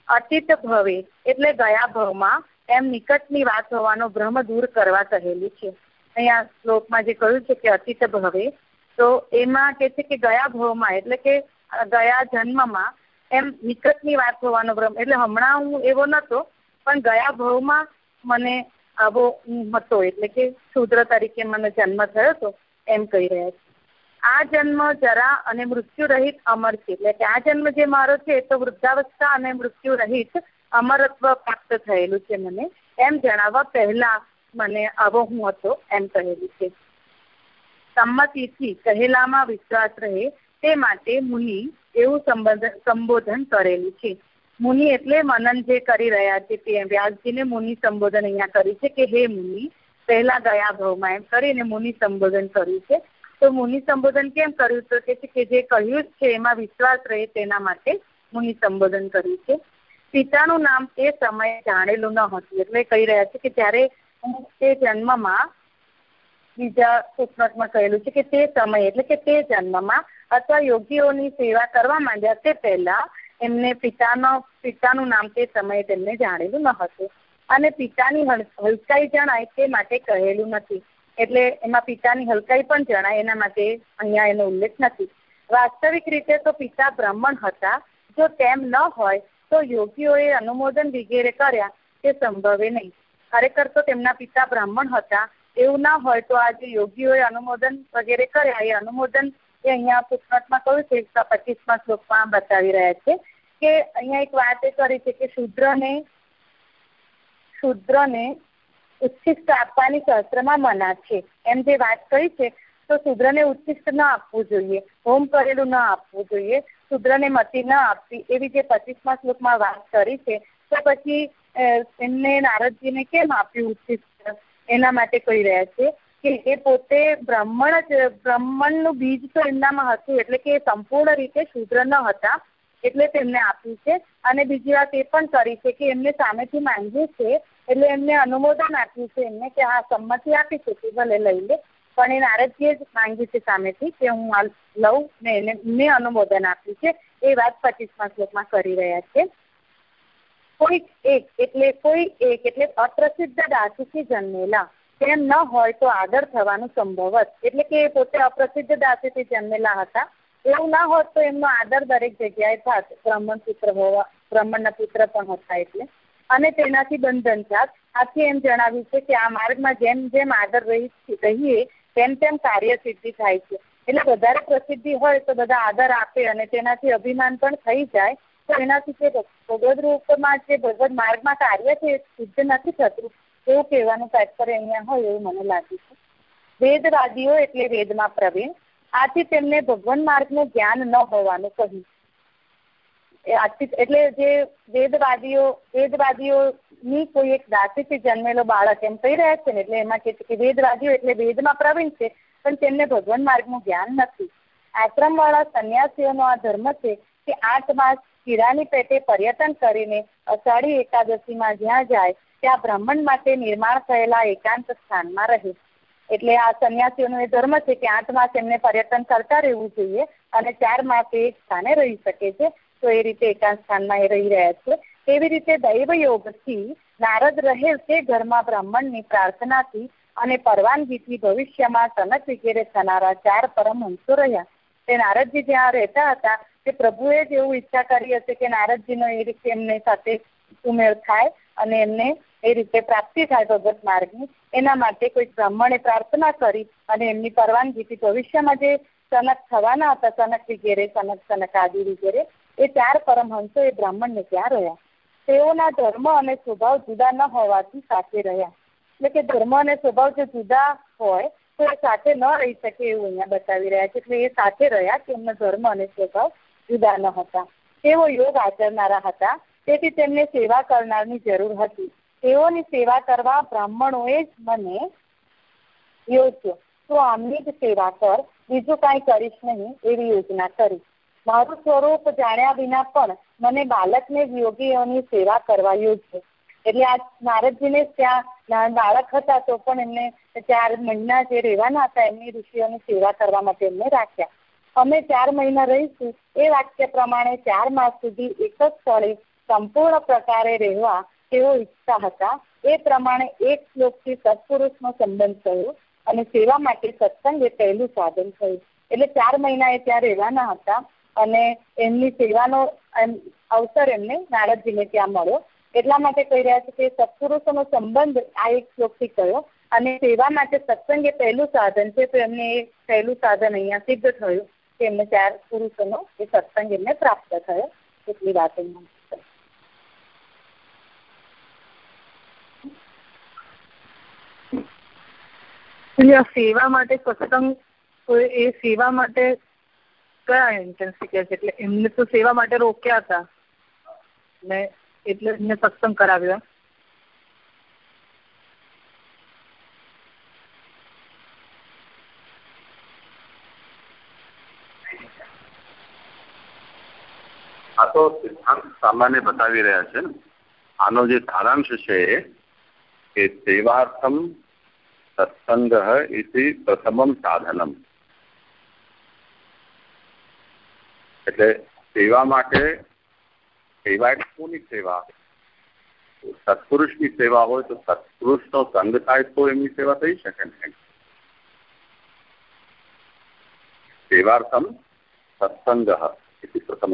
D: અતીત ભવે એટલે ગયા ભવમાં એમ નિકટની વાત હોવાનો ભ્રમ દૂર કરવા કહેલું છે. અહીંયા શ્લોકમાં જે કહ્યું છે કે અતીત ભવે, તો એમાં કે છે કે ગયા ભવમાં, એટલે કે ગયા જન્મમાં, એમ નિકટની વાત હોવાનો ભ્રમ. એટલે હમણાં હું એવો નતો, પણ ગયા ભવમાં મને આવો હતો, એટલે કે શુદ્ર તરીકે મને જન્મ થયો હતો, એમ કહી રહ્યા છે. આ જન્મ જરા અને મૃત્યુ રહિત અમર છે. એટલે કે આ જન્મ જે મારો છે તો વૃદ્ધાવસ્થા અને મૃત્યુ રહિત અમરત્વ પ્રાપ્ત થયેલું છે મને. એમ જણાવવા પહેલા મને આવો હું હતો એમ કહેલું છે. સંમતિથી કહેલામાં વિશ્વાસ રહે તે માટે મુનિ એવું સંબોધન કરેલું છે. મુનિ એટલે મનન જે કરી રહ્યા છે તે વ્યાસજીને મુનિ સંબોધન અહીંયા કર્યું છે કે હે મુનિ, પહેલા ગયા ભાવમાં એમ કરીને મુનિ સંબોધન કર્યું છે. તો મુનિ સંબોધન કેમ કર્યું તો કે જે કહ્યું છે એમાં વિશ્વાસ રહે તેના માટે મુનિ સંબોધન કર્યું છે. પિતાનું નામ તે સમયે જાણેલું ન હતું. એટલે કહી રહ્યા છે કે જ્યારે તે જન્મમાં બીજા ફૂટનોટમાં કહેલું છે કે તે સમયે, એટલે કે તે જન્મમાં અથવા યોગીઓની સેવા કરવા માંડ્યા તે પહેલા એમને પિતાનો, પિતાનું નામ તે સમયે તેમને જાણેલું ન હતું. અને પિતાની હલકાઈ જણાય તે માટે કહેલું નથી. એટલે એમાં પિતાની હલકાઈ પણ જણાય, એના માટે અહીંયા એનો ઉલ્લેખ નથી. વાસ્તવિક રીતે તો પિતા બ્રાહ્મણ હતા. જો તેમ ન હોય તો યોગીઓએ અનુમોદન વગેરે કર્યા તે સંભવે નહીં. ખરેખર તો તેમના પિતા બ્રાહ્મણ હતા. એવું ના હોય તો આજે યોગીઓએ અનુમોદન વગેરે કર્યા. એ અનુમોદન એ અહીંયા પુસ્તકમાં કહ્યું છે, એકસો પચીસમાં શ્લોકમાં બતાવી રહ્યા છે કે અહીંયા એક વાત એ કરી છે કે શુદ્રને શુદ્રને ઉચ્છિષ્ટ આપવાની શાસ્ત્રમાં મના છે. એમ જે વાત કરી છે, તો શુદ્રને ઉચ્છિષ્ટ ન આપવું જોઈએ. હોમ કરેલું ન આપવું જોઈએ. શુદ્રને મતિ ન આપવી, એવી જે પચીસમા શ્લોકમાં વાત કરી છે, તો પછી એમને નારદજીને કેમ આપ્યું ઉચ્છિષ્ટ એના માટે કહી રહ્યા છે કે એ પોતે બ્રાહ્મણ જ, બ્રાહ્મણનું બીજ તો એમનામાં હતું, એટલે કે સંપૂર્ણ રીતે શુદ્ર ન હતા, એટલે તેમને આપ્યું છે. અને બીજી વાત એ પણ કરી છે કે એમને સામેથી માંગ્યું છે એટલે એમને અનુમોદન આપ્યું છે એમને કે હા, સંમતિ આપી છે ભલે લઈ લે. પણ એ નારદજીએ જ માંગ્યું છે સામેથી કે હું આ લઉં ને એને મેં અનુમોદન આપ્યું છે. એ વાત પચીસમા શ્લોકમાં કરી રહ્યા છે. કોઈક એક એટલે કોઈ એક એટલે અપ્રસિદ્ધ દાસીથી જન્મેલા. તેમ ન હોય તો આદર થવાનું સંભવત એટલે કે પોતે અપ્રસિદ્ધ દાસીથી જન્મેલા હતા. એવું ના હોત તો એમનો આદર દરેક જગ્યાએ થાત. બ્રાહ્મણ પુત્ર હોવા, બ્રાહ્મણના પુત્ર પણ હતા એટલે. અને તેનાથી બંધન થાત. આથી એમ જણાવ્યું છે કે આ માર્ગમાં જેમ જેમ આદર રહી, રહીએ તેમ તેમ કાર્ય સિદ્ધિ થાય છે. એટલે વધારે પ્રસિદ્ધિ હોય તો બધા આદર આપે અને તેનાથી અભિમાન પણ થઈ જાય. તો એનાથી જે ભગવદ રૂપમાં જે ભગવદ માર્ગમાં કાર્ય છે એ સિદ્ધ નથી થતું. એવું કહેવાનું તાત્પર્ય અહીંયા હોય એવું મને લાગે છે. વેદવાદીઓ એટલે વેદમાં પ્રવીણ. આથી તેમને ભગવાન માર્ગનું જ્ઞાન ન હોવાનું કહ્યું. એટલે જે વેદવાદીઓ, વેદવાદીઓની કોઈ એક દાસીથી જન્મેલો બાળક એમ કહી રહ્યા છે ને, એટલે એમાં કે કે વેદવાદીઓ એટલે વેદમાં પ્રવીણ છે, પણ તેમને ભગવાન માર્ગનું જ્ઞાન નથી. આશ્રમવાળા સંન્યાસીઓનો આ ધર્મ છે કે આઠ માસ કીરાની પેટે પર્યટન કરીને અષાઢી એકાદશીમાં જ્યાં જાય, ત્યાં બ્રાહ્મણ માટે નિર્માણ થયેલા એકાંત સ્થાનમાં રહે. એટલે આ સંન્યાસીઓનો એ ધર્મ છે કે આઠ માસ એમને પર્યટન કરતા રહેવું જોઈએ અને ચાર માસ એક સ્થાને રહી શકે છે. તો એ રીતે એકાંત સ્થાનમાં એ રહી રહ્યા છે. તેવી રીતે દૈવ યોગથી નારદ રહેલ તે ઘરમાં બ્રાહ્મણની પ્રાર્થનાથી અને પરવાનગીથી ભવિષ્યમાં સનક વગેરે થનારા ચાર પરમહંસો રહ્યા. તે નારદજી જ્યાં રહેતા હતા, તે પ્રભુએ જ એવું ઈચ્છા કરી હશે કે નારદજીનો એ રીતે એમને સાથે ઉમેર થાય અને એમને એ રીતે પ્રાપ્તિ થાય ભગવત માર્ગની. એના માટે કોઈ બ્રાહ્મણે પ્રાર્થના કરી અને એમની પરવાનગીથી ભવિષ્યમાં જે સનક થવાના હતા સનક વગેરે સનક સનક આદિ વગેરે એ ચાર પરમહંસો એ બ્રાહ્મણને ત્યાં રહ્યા. તેઓના ધર્મ અને સ્વભાવ જુદા ન હોવાથી સાથે રહ્યા. એટલે કે ધર્મ અને સ્વભાવ જો જુદા હોય, તો એ સાથે ન રહી શકે એવું અહીંયા બતાવી રહ્યા છે. એટલે એ સાથે રહ્યા કે એમનો ધર્મ અને સ્વભાવ જુદા ન હતા. તેઓ યોગ આચરનારા હતા. તેથી તેમને સેવા કરનારની જરૂર હતી. તેઓની સેવા કરવા બ્રાહ્મણોએ જ મને યોજ્યો તો આમની જ સેવા કર. બીજું કાંઈ કરીશ નહીં એવી યોજના કરી. મારું સ્વરૂપ જાણ્યા વિના પણ મને બાળકને જ યોગીઓની સેવા કરવા યોજ્યો એટલે આ નારદજીને ત્યાં બાળક હતા તો પણ એમને ચાર મહિના જે રહેવાના હતા એમની ઋષિઓની સેવા કરવા માટે એમને રાખ્યા. અમે ચાર મહિના રહીશું. એ વાક્ય પ્રમાણે ચાર માસ સુધી એક જ સ્થળે સંપૂર્ણ પ્રકારે રહેવા તેઓ ઈચ્છતા હતા. એ પ્રમાણે એક શ્લોકથી સત્પુરુષનો સંબંધ થયો અને સેવા માટે સત્સંગ એ પહેલું સાધન થયું. એટલે ચાર મહિના એ ત્યાં રહેવાના હતા. અને એમની સેવાનો અવસર એમને નારદજીને ત્યાં મળ્યો. એટલા માટે કહી રહ્યા છે કે સત્પુરુષોનો સંબંધ આ એક શ્લોકથી કયો અને સેવા માટે સત્સંગ એ પહેલું સાધન છે, તો એમને એ પહેલું સાધન અહીંયા સિદ્ધ થયું કે એમને ચાર પુરુષોનો એ સત્સંગ એમને પ્રાપ્ત થયો. એટલી વાત
E: એટલે સેવા માટે સત્સંગ એ સેવા માટે કયા ઇન્ટેન્સી કે છે? એટલે એમને તો સેવા માટે રોક્યા હતા. ને એટલે એમને સત્સંગ કરાવ્યો
C: આ તો સિદ્ધાંત સામાન્ય બતાવી રહ્યા છે. આનો જે સારાંશ છે કે સેવાર્થમ સત્સંગ ઇતિ પ્રથમમ સાધનમ. એટલે સેવા માટે સેવા એટલે કોની સેવા? સત્પુરુષની સેવા હોય તો સત્પુરુષનો સંગ થાય તો એમની સેવા થઈ શકે ને સેવાર્થમ સત્સંગ પ્રથમ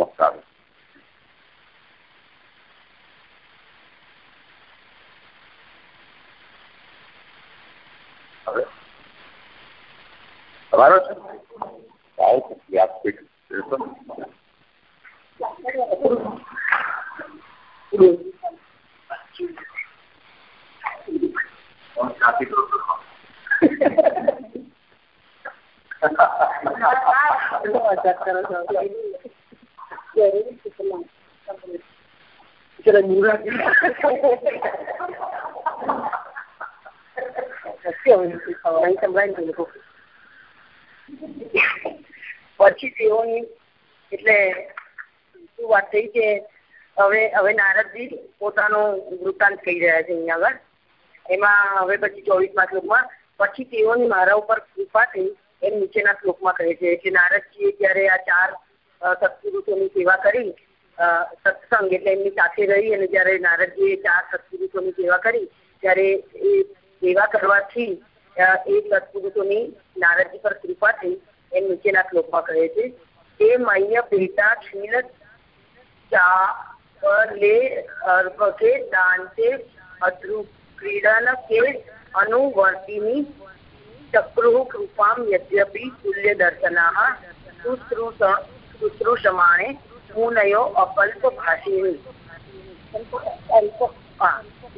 C: હવે? તમારો છે? આવું વ્યાસપીઠ
D: સંભળાય પછી તેઓની એટલે શું વાત થઈ કે હવે હવે નારદજી પોતાનો વૃત્તાંત કહી રહ્યા છે અહીંયા આગળ. એમાં હવે પછી ચોવીસમા શ્લોકમાં,
F: પછી તેઓની મારા ઉપર કૃપા થઈ એમ નીચેના શ્લોકમાં કહે છે. કે નારદજીએ જ્યારે આ ચાર સત્પુરુષોની સેવા કરી સત્સંગ એટલે એમની સાથે રહી અને જયારે નારદજીએ ચાર સત્પુરુષોની સેવા કરી, ત્યારે એ સેવા કરવાથી એ સત્પુરુષોની નારદજી પર કૃપા થઈ એમ નીચેના શ્લોકમાં કહે છે તે મય પેટા ક્ષીણ ચાલે દાંતે અધ્રુ ક્રીડન કે અનુવર્તિની ચક્રુ કૃપામ યદ્યપિ તુલ્ય દર્શના શુશ્રુષમાણે મુનયો અકલ્પ ભાષિણી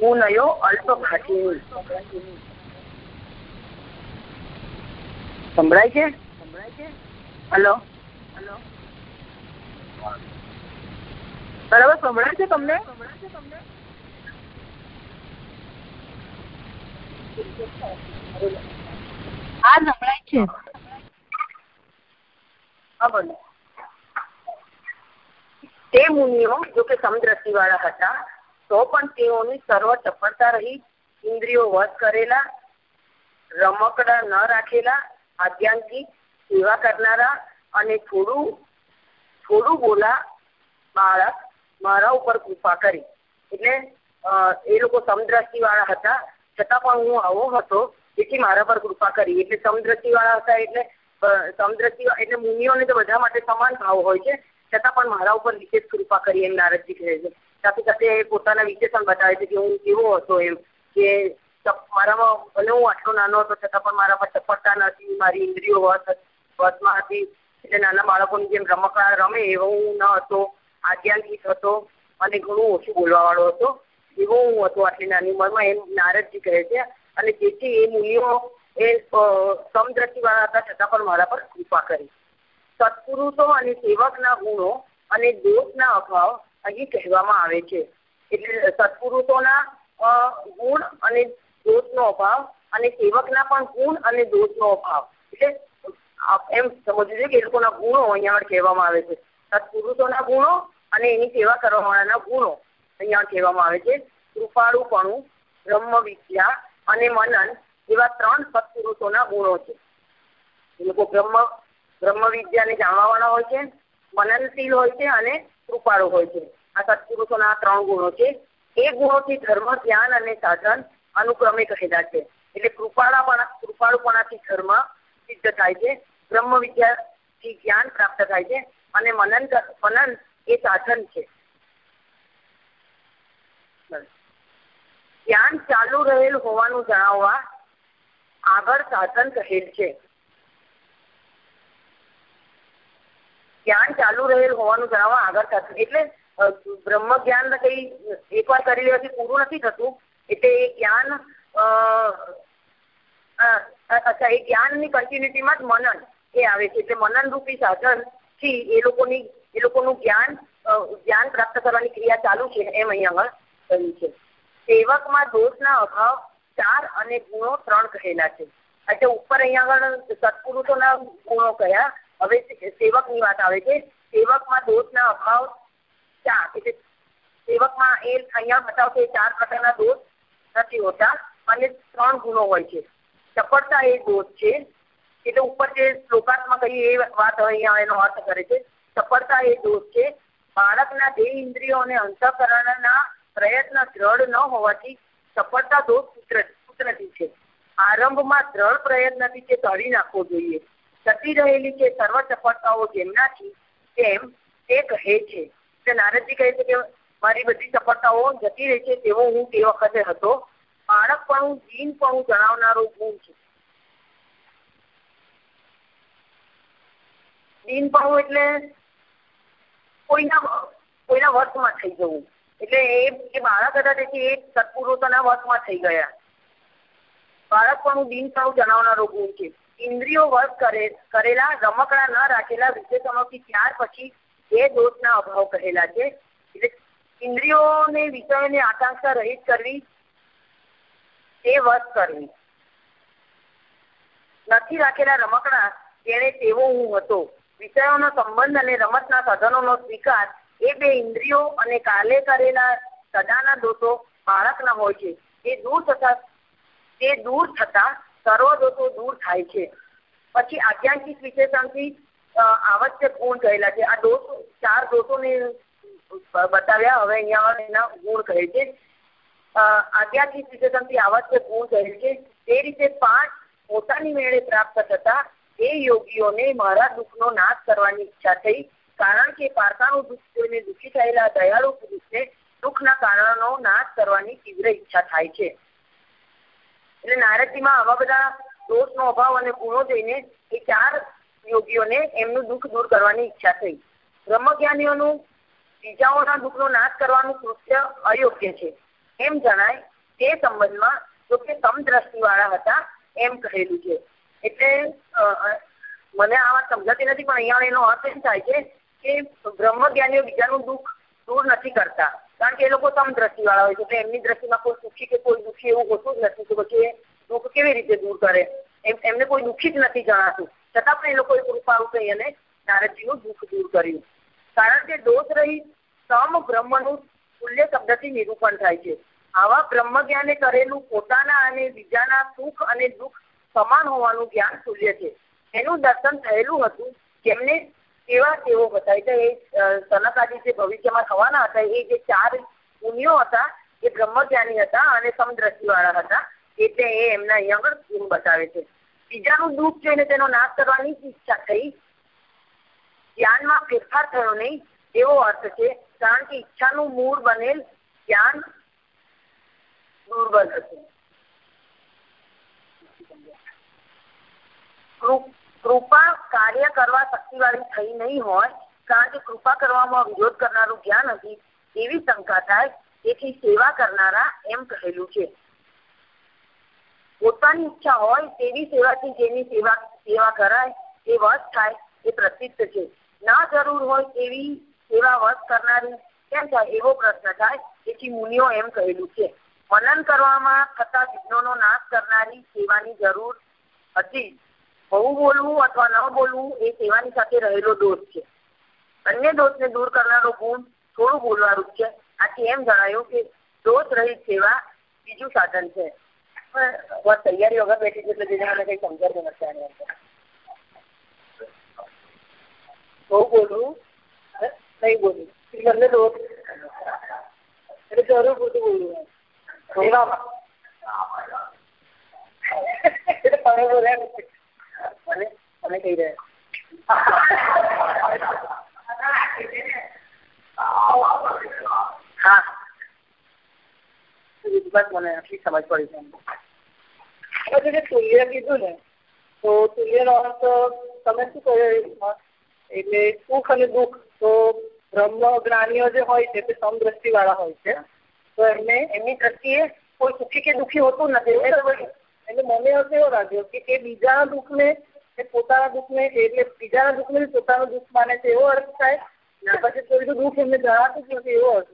F: મુનયો અલ્પ ભાષિણી સંભળાય છે? બરાબર, સંભળાય છે તમને?
G: હા, સંભળાય છે.
F: તે મુનિઓ, જો કે સમદ્રષ્ટિ વાળા હતા, તો પણ તેઓની સર્વ સફળતા રહી. ઇન્દ્રિયો વધ કરેલા, રમકડા ન રાખેલા આધ્યાંતિક સેવા કરનારા અને થોડું થોડું બોલા બાળક મારા ઉપર કૃપા કરી. એટલે એ લોકો સમદ્રષ્ટિ વાળા હતા. છતાં પણ હું આવો હતો તેથી મારા પર કૃપા કરી. એટલે સમદ્રષ્ટિ વાળા હતા એટલે સમદ્રષ્ટિ એટલે મુનિઓને તો બધા માટે સમાન ભાવ હોય છે. છતાં પણ મારા ઉપર વિશેષ કૃપા કરી એમ નારદજી કહે છે. સાથે સાથે એ પોતાના વિશેષણ બતાવે છે કે હું કેવો હતો એમ. કે મારામાં ભલે હું આટલો નાનો હતો, છતાં પણ મારામાં ચપટતા નથી, મારી ઇન્દ્રિયો વશ વશમાં હતી. એટલે નાના બાળકોની જેમ રમકડા રમે એવો હું ન હતો. આધ્યાત્મિક હતો અને ઘણું ઓછું બોલવાવાળો હતો. એવો હું હતો આટલી નાની ઉંમરમાં, એમ નારદજી કહે છે. અને જેથી એ મુનિઓ એ સમદ્રષ્ટિવાળા હતા, છતાં પણ મારા પર કૃપા કરી. સત્પુરુષો અને સેવકના ગુણો અને દોષના અભાવ અહીં કહેવામાં આવે છે. એટલે સત્પુરુષોના ગુણ અને દોષનો અભાવ અને સેવકના પણ ગુણ અને દોષનો અભાવ. એટલે એમ સમજવું જોઈએ કે એ લોકોના ગુણો અહીંયા કહેવામાં આવે છે. સત્પુરુષોના ગુણો અને એની સેવા કરવા વાળાના ગુણો અહીંયા કહેવામાં આવે છે. કૃપાળુપણું બ્રહ્મ વિદ્યા અને મનન એવા ત્રણ સત્પુરુષોના ગુણો છે. એ લોકો બ્રહ્મ બ્રહ્મ વિદ્યાને જાણવાવાળા હોય છે, મનનશીલ હોય છે અને કૃપાળુ હોય છે. આ સત્પુરુષોના ત્રણ ગુણો છે. એ ગુણોથી ધર્મ ધ્યાન અને સાધન અનુક્રમે કહેલા છે. એટલે કૃપાળાપણા, કૃપાળુપણાથી ધર્મ સિદ્ધ થાય છે. બ્રહ્મ વિદ્યાથી જ્ઞાન પ્રાપ્ત થાય છે અને મનન મનન એ સાધન છે. જ્ઞાન ચાલુ રહેલ હોવાનું જણાવવા આગળ સાધન કહેલ છે. જ્ઞાન ચાલુ રહેલ હોવાનું જણાવવા આગળ સાધન, એટલે બ્રહ્મ જ્ઞાન કઈ એકવાર કરી લેવાથી પૂરું નથી થતું, એટલે એ જ્ઞાન અચ્છા, એ જ્ઞાનની કન્ટિન્યુટીમાં જ મનન એ આવે છે. એટલે મનન રૂપી સાધનથી એ લોકોની, એ લોકોનું જ્ઞાન જ્ઞાન પ્રાપ્ત કરવાની ક્રિયા ચાલુ છે એમ અહીંયા આગળ કહ્યું છે. સેવકમાં દોષના અભાવ ચાર અને ગુણો ત્રણ કહેલા છે. એટલે ઉપર અહીંયા આગળ સત્પુરુષોના ગુણો કયા? હવે સેવકની વાત આવે છે. સેવકમાં દોષના અભાવ ચાર. એટલે સેવકમાં એ અહીંયા બતાવશે ચાર પ્રકારના દોષ નથી હોતા અને ત્રણ ગુણો હોય છે. ચપળતા એ દોષ છે. એટલે ઉપર જે શ્લોકાત્મા કહી એ વાત અહીંયા એનો અર્થ કરે છે. ચપળતા એ દોષ છે. બાળકના દેહ ઇન્દ્રિયો અને અંતઃકરણના પ્રયત્ન દ્રઢ ન હોવાથી સફળતા દોષ કુદરતી છે. આરંભમાં દ્રઢ પ્રયત્નથી તે કાઢી નાખવો જોઈએ. જતી રહેલી છે સર્વ સફળતાઓ જેમનાથી, તેમ તે કહે છે. એટલે નારદજી કહે છે કે, મારી બધી સફળતાઓ જતી રહી છે, તેવો હું તે વખતે હતો. બાળકપણું જીનપણું જણાવનારો ગુણ છે. દીનપણું એટલે કોઈના કોઈના વશમાં થઈ જવું. એટલે એ એ બાળક હતા તેથી એ સત્પુરુષોના વશમાં થઈ ગયા. બાળકપણું દિનપણું જણાવનારો ગુણ છે. ઇન્દ્રિયો વશ કરે, કરેલા, રમકડા ન રાખેલા વિશેષણોથી ત્યાર પછી એ દોષના અભાવ કહેલા છે. એટલે ઇન્દ્રિયોને, વિષયોની આકાંક્ષા રહિત કરવી તે વશ કરવી નથી રાખેલા રમકડા જેણે તેવો હું હતો. વિષયોનો સંબંધ અને રમતના સાધનોનો સ્વીકાર એ બે ઇન્દ્રિયો અને કાલે કરેલા સદાના દોષો બાળકના હોય છે. તે દૂર થતા તે દૂર થતા સર્વ દોષો દૂર થાય છે. પછી આજ્ઞાંકિત વિશેષણથી આવશ્યક ગુણ કહેલા છે. આ દોષ ચાર દોષોને બતાવ્યા. હવે અહીંયા એના ગુણ કહે છે. આજ્ઞાંકિત વિશેષણથી આવશ્યક ગુણ કહે છે. તે રીતે પાંચ પોતાની મેળે પ્રાપ્ત થતા એ યોગીઓને મારા દુઃખનો નાશ કરવાની ઈચ્છા થઈ. કારણ કે પારકાનું દુઃખ જોઈને દુઃખી થયેલા દયાળુ પુરુષને દુઃખના કારણોનો નાશ કરવાની તીવ્ર ઈચ્છા થાય છે. એટલે નારદજીમાં આવા બધા દોષનો અભાવ અને ગુણો જોઈને એ ચાર યોગીઓને એમનું દુઃખ દૂર કરવાની ઈચ્છા થઈ. બ્રહ્મજ્ઞાનીઓનું બીજાઓના દુઃખનો નાશ કરવાનું કૃત્ય અયોગ્ય છે. એમ જણાય તે સંબંધમાં જો કે સમદ્રષ્ટિ વાળા હતા એમ કહેલું છે. એટલે મને આ વાત સમજાતી નથી, પણ અહીંયા એનો અર્થ એમ થાય છે કે બ્રહ્મજ્ઞાનીઓ બીજાનું દુઃખ દૂર નથી કરતા. કારણ કે એ લોકો સમદ્રષ્ટિ વાળા હોય છે, એટલે એમની દ્રષ્ટિમાં કોઈ સુખી કે કોઈ દુઃખી એવું હોતું જ નથી તો પછી દુઃખ કેવી રીતે દૂર કરે. એમ, એમને કોઈ દુઃખી જ નથી જણાતું. છતાં પણ એ લોકોએ કૃપા કહી અને નારદજીનું દુઃખ દૂર કર્યું. કારણ કે દોષ રહી સમ બ્રહ્મનું તુલ્ય શબ્દથી નિરૂપણ થાય છે. આવા બ્રહ્મ જ્ઞાને કરેલું પોતાના અને બીજાના સુખ અને દુઃખ સમાન હોવાનું જ્ઞાન તુલ્ય છે. એનું દર્શન થયેલું હતું. જેમને કેવા તેઓ હતા એટલે એ સનકાદી જે ભવિષ્યમાં થવાના હતા, એ જે ચાર પુણ્યો હતા, એ બ્રહ્મજ્ઞાની હતા અને સમદ્રષ્ટિવાળા હતા. એટલે એ એમના અહીંયા આગળ બતાવે છે. બીજાનું દુઃખ જોઈને તેનો નાશ કરવાની ઈચ્છા થઈ. જ્ઞાનમાં ફેરફાર થયો નહીં. એવો અર્થ છે કારણ કે ઈચ્છાનું મૂળ બનેલ જ્ઞાન દુર્બલ હતું. કૃપા કાર્ય કરવા શક્તિવાળી થઈ નહીં હોય, કારણ કે કૃપા કરવામાં વિરોધ કરનારું જ્ઞાન હતી એવી શંકા થાય, તેથી સેવા કરનારા એમ કહેલું છે. પોતાની ઈચ્છા હોય તેવી સેવાથી જેની સેવા સેવા કરાય એ વશ થાય એ પ્રસિદ્ધ છે. ના જરૂર હોય તેવી સેવા વધ કરનારી કેમ થાય? એવો પ્રશ્ન થાય તેથી મુનિઓ એમ કહેલું છે, મનન કરવામાં થતા વિઘ્નોનો નાશ કરનારી સેવાની જરૂર હતી. બહુ બોલવું અથવા ન બોલવું એ સેવાની સાથે રહેલો દોષ છે. અન્ય દોષને દૂર કરનારો ગુણ થોડું બોલવાનું છે. આથી એમ જણાયું કે દોષ રહિત સેવા બીજું સાધન છે. બસ તૈયારી વગર બેઠી છે, એટલે જેને મને કઈ સમજાતું નથી આની અંદર બહુ બોલવું નહીં બોલું. દોષ એટલે જરૂર પૂરતું બોલવું એટલે કહી રહ્યા. હા. બસ મને સમજ પડી છે. પછી જે તુલ્ય કીધું ને, તો તુલ્યનો અર્થ તમે શું કહ્યું એટલે સુખ અને દુઃખ, તો બ્રહ્મ જ્ઞાનીઓ જે હોય છે તે સમદ્રષ્ટિ વાળા હોય છે તો એમને એમની દ્રષ્ટિએ કોઈ સુખી કે દુઃખી હોતું નથી. એટલે મને એવો લાગ્યો કે એ બીજાના દુઃખને એ પોતાના દુઃખને એટલે બીજાના દુઃખને પોતાનું દુઃખ માને છે એવો અર્થ થાય. પછી કોઈ દુઃખ એમને જણાતું જ નથી એવો અર્થ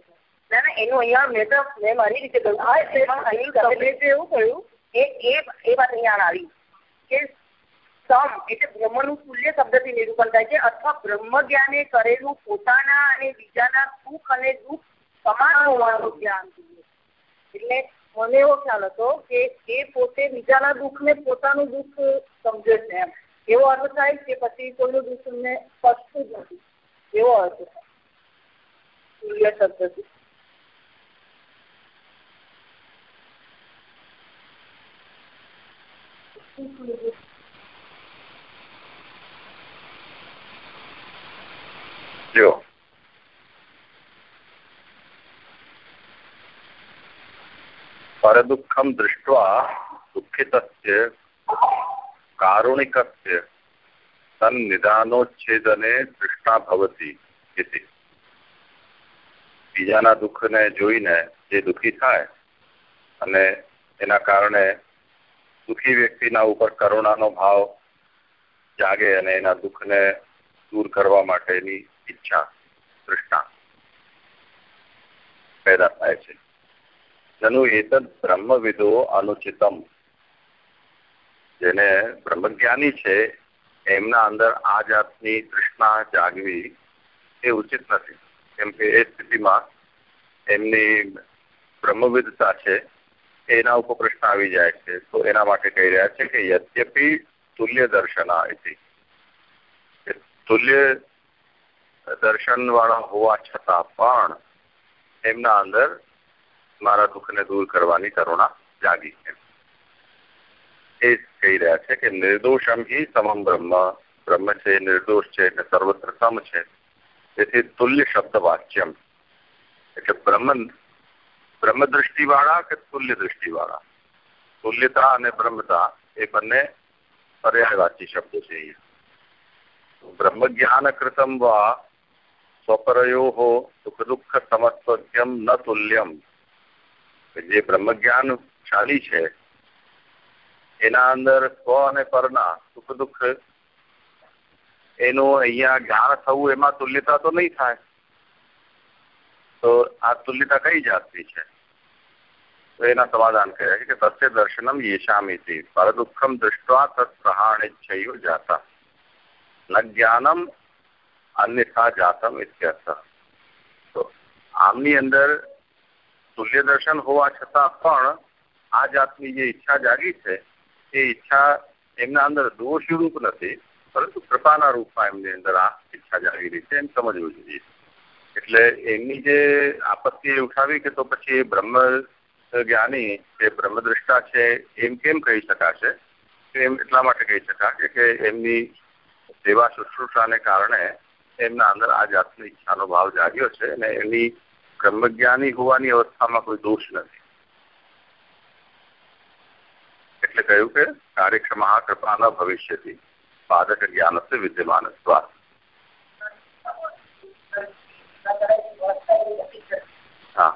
F: ના ના એનું અહીંયા મેં તો મેં મારી રીતે કહ્યું હા એટલે અહીં તમે જે એવું કહ્યું એ એ વાત અહીંયા આવી. કે સમ, એટલે બ્રહ્મનું તુલ્ય શબ્દથી નિરૂપણ થાય છે, અથવા બ્રહ્મ જ્ઞાને કરેલું પોતાના અને બીજાના સુખ અને દુઃખ સમાન હોવાનું જ્ઞાન એટલે મને એવો ખ્યાલ હતો કે એ પોતે બીજાના દુઃખને પોતાનું દુઃખ સમજે છે એમ. એવો અર્થ થાય કે પછી કોઈનું દુઃખ એમને સ્પષ્ટ જ નથી. એવો અર્થ થાય. તુલ્ય શબ્દથી.
C: જો પરદુઃખમ દૃષ્ટવા દુઃખિતસ્ય કારુણિકસ્ય તન નિદાનોચ્છેદને તૃષ્ણા ભવતી ઇતિ બીજાના દુઃખને જોઈને જે દુઃખી થાય અને એના કારણે દુઃખી વ્યક્તિના ઉપર કરુણાનો ભાવ જાગે અને એના દુઃખ ને દૂર કરવા માટેની ઈચ્છા, તૃષ્ણા પેદા થાય છે. નનુ એતદ બ્રહ્મવિદો અનુચિતમ. જેને બ્રહ્મજ્ઞાની છે, એમના અંદર આ જાતની તૃષ્ણા જાગવી એ ઉચિત નથી. કેમ કે એ સ્થિતિમાં એમની બ્રહ્મવિદતા છે, એના ઉપર પ્રશ્ન આવી જાય છે. તો એના માટે કહી રહ્યા છે કે યદ્યપી તુલ્ય દર્શના તુલ્ય દર્શન વાળા હોવા છતાં પણ એમના અંદર મારા દુઃખને દૂર કરવાની કરુણા જાગી છે. એ કહી રહ્યા છે કે નિર્દોષમ હિ સમમ બ્રહ્મ. બ્રહ્મ છે, નિર્દોષ છે, એટલે સર્વત્ર સમ છે. તેથી તુલ્ય શબ્દ વાચ્યમ. એટલે બ્રહ્મ બ્રહ્મ દ્રષ્ટિવાળા કે તુલ્ય દ્રષ્ટિવાળા? તુલ્યતા અને બ્રહ્મતા એ બંને પર્યાયવાચી શબ્દો છે બ્રહ્મ જ્ઞાન કૃતમ વા સ્વપરયો સુખ દુઃખ સમત્વજ્યમ ન તુલ્યમ જે બ્રહ્મજ્ઞાનશાળી છે એના અંદર સ્વ અને પરના સુખ દુઃખ એનું અહીંયા જ્ઞાન થવું એમાં તુલ્યતા તો નહીં થાય. તો આ તુલ્યતા કઈ જાતની છે? તો એના સમાધાન કહે છે કે તસ્ય દર્શનમ યેશામિતિ, પરદુઃખમ દૃષ્ટવા તત્પ્રહાણિચ્છયો જાતા. ન જ્ઞાનમ અન્યથા જાતમ ઇત્યર્થ તો આમની અંદર તુલ્ય દર્શન હોવા છતાં પણ આ જાતની જે ઈચ્છા જાગી છે એ ઈચ્છા એમના અંદર દોષ રૂપ નથી પરંતુ કૃપાના રૂપમાં એમની અંદર આ ઈચ્છા જાગી રહી છે એમ સમજવું જોઈએ એટલે એમની જે આપત્તિ ઉઠાવી કે તો પછી બ્રહ્મ જ્ઞાની જે બ્રહ્મદ્રષ્ટા છે એમ કેમ કહી શકાશે એમ એટલા માટે કહી શકાશે કે એમની સેવા શુશ્રુષાને કારણે એમના અંદર આ જાતની ઈચ્છાનો ભાવ જાગ્યો છે અને એની બ્રહ્મજ્ઞાની હોવાની અવસ્થામાં કોઈ દોષ નથી. એટલે કહ્યું કે કાર્યક્ષમા કૃપા ન ભવિષ્યથી પાદક જ્ઞાન છે વિદ્યમાન હા.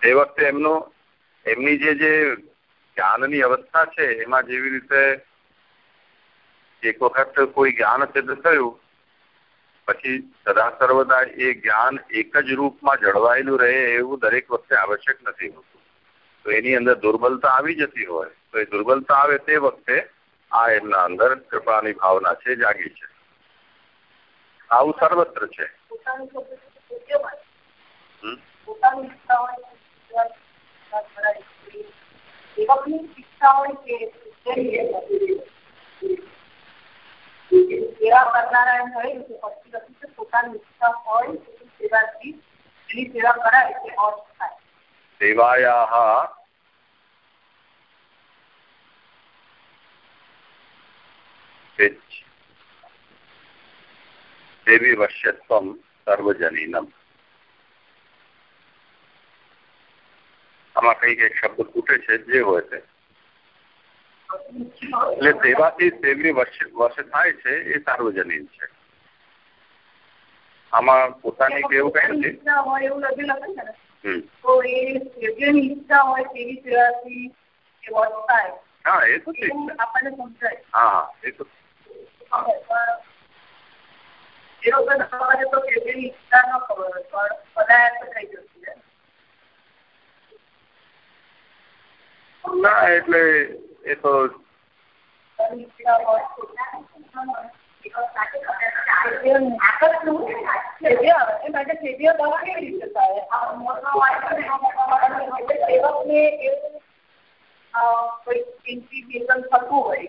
C: તે વખતે એમનો એમની જે જે જ્ઞાનની અવસ્થા છે એમાં જેવી રીતે એક વખત કોઈ જ્ઞાન સિદ્ધ થયું પછી સદા સર્વદા એ જ્ઞાન એક જ રૂપમાં જળવાયેલું રહે એવું દરેક વખતે આવશ્યક નથી હોતું. તો એની અંદર દુર્બલતા આવી જતી હોય તો એ દુર્બલતા આવે તે વખતે આ એમના અંદર કૃપાની ભાવના છે જાગી છે. આવું સર્વત્ર છે.
A: સેવા કરનારા એમ કહ્યું કે પછી પછી પોતાની ઈચ્છા હોય સેવાથી એની સેવા કરાય તે અર્થ થાય
C: સેવાયાः દેવી વશ્યત્વમ આમાં કઈ કઈ શબ્દ ખૂટે છે જે હોય તે. એટલે સેવાથી સેવી વર્ષ થાય છે એ સાર્વજનિક છે. આમાં પોતાની કે એવું કઈ નથી?
A: હોય એવું લખેલું ને? તો એ યજ્ઞની ઈચ્છા હોય તેવી સેવાથી એ વર્ષ થાય.
C: હા એ તો છે.
A: આપણને સમજાય.
C: હા હા એ તો
A: એ વખત અમારે તો યજ્ઞની ઈચ્છા ન ખબર પદાર્થ થઈ જશે
C: ના એટલે એ તો
A: થતું હોય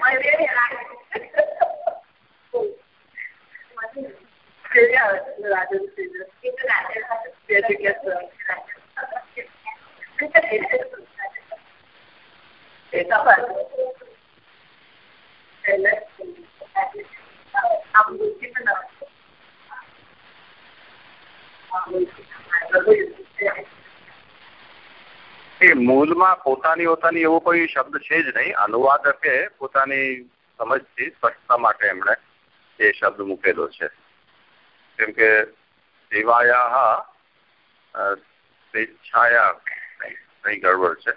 A: 我有点点拉，我是，啦，就是，就是，પોતાની
C: પોતાની એવો કોઈ શબ્દ છે જ નહીં. અનુવાદકે પોતાની સમજથી સ્પષ્ટતા માટે એમણે એ શબ્દ મૂકેલો છે. કેમ કે સેવાયા સ્વેચ્છાયા કઈ ગડબડ છે.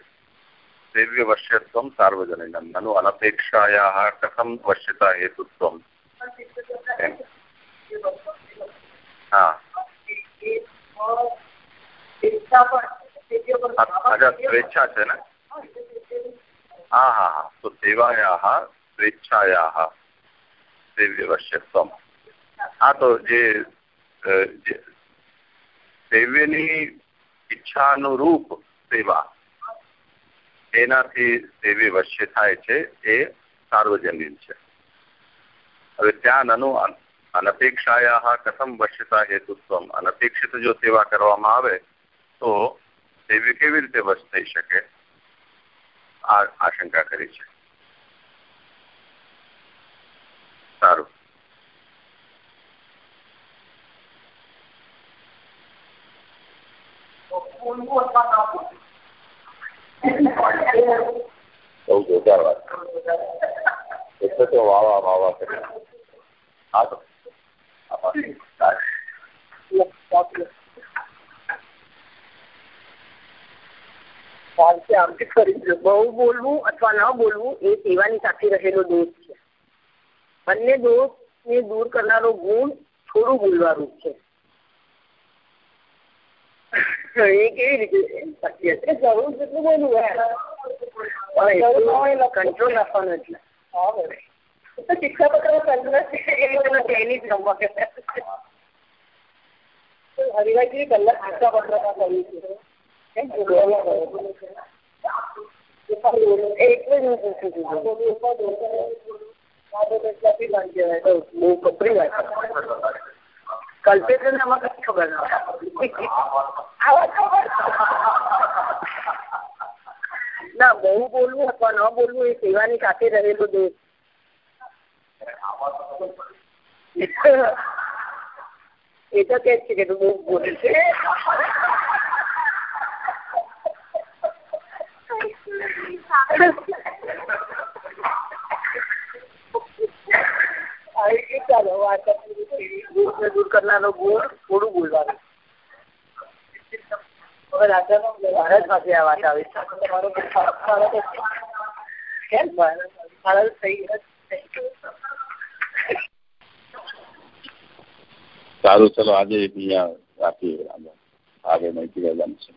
C: સેવ્ય વશ્યત્વ સાર્વજનિકમ નનુ અનપેક્ષાયા કથમ વશ્યતા હેતુત્વ હા. અચ્છા સ્વેચ્છા છે ને હા હા હા તો સેવાયા સ્વેચ્છાયા સેવ્યવશ્યત્વ હા તો જે સેવ્યની ઈચ્છાનુરૂપ સેવા એનાથી સેવ્ય વશ્ય થાય છે એ સાર્વજનિક છે હવે ત્યાં નનુ અનપેક્ષાયા કથમ વશ્યતા હેતુત્વ અનપેક્ષિત જો સેવા કરવામાં આવે તો સેવ્ય કેવી રીતે વશ થઈ શકે આ આશંકા કરી છે. સારું. બહુ જોરદાર વાત. વાવા વાવા કરે. હા તો.
B: બહુ બોલવું અથવા ન બોલવું એ સેવાની સાથે રહેલો દોષ છે. બંને દોષ ને દૂર કરનારો ગુણ થોડું બોલવાનું છે. એ કેવી રીતે શક્ય છે? જરૂર જેટલું બોલવું કંટ્રોલ રાખવાનો એટલે. શિક્ષા પત્ર એની જ રમવા. હરિભાઈ કલાક શિક્ષા પત્ર કર્યું છે? કલ્પેશન આમાં કઈ ખબર ના બહુ બોલવું અથવા ન બોલવું એ સેવાની સાથે રહેલો દોષ એ તો કે છે કે તું બહુ બોલે છે. ચાલો વાત દૂર કરનારો ગુણ થોડું બોલવાનું. હવે રાજાનો ભારત પાસે આ વાત આવી કેમ ભારત થઈ
C: સારું, ચલો આજે રાખીએ. આગળ માહિતી રહેવાનું છે.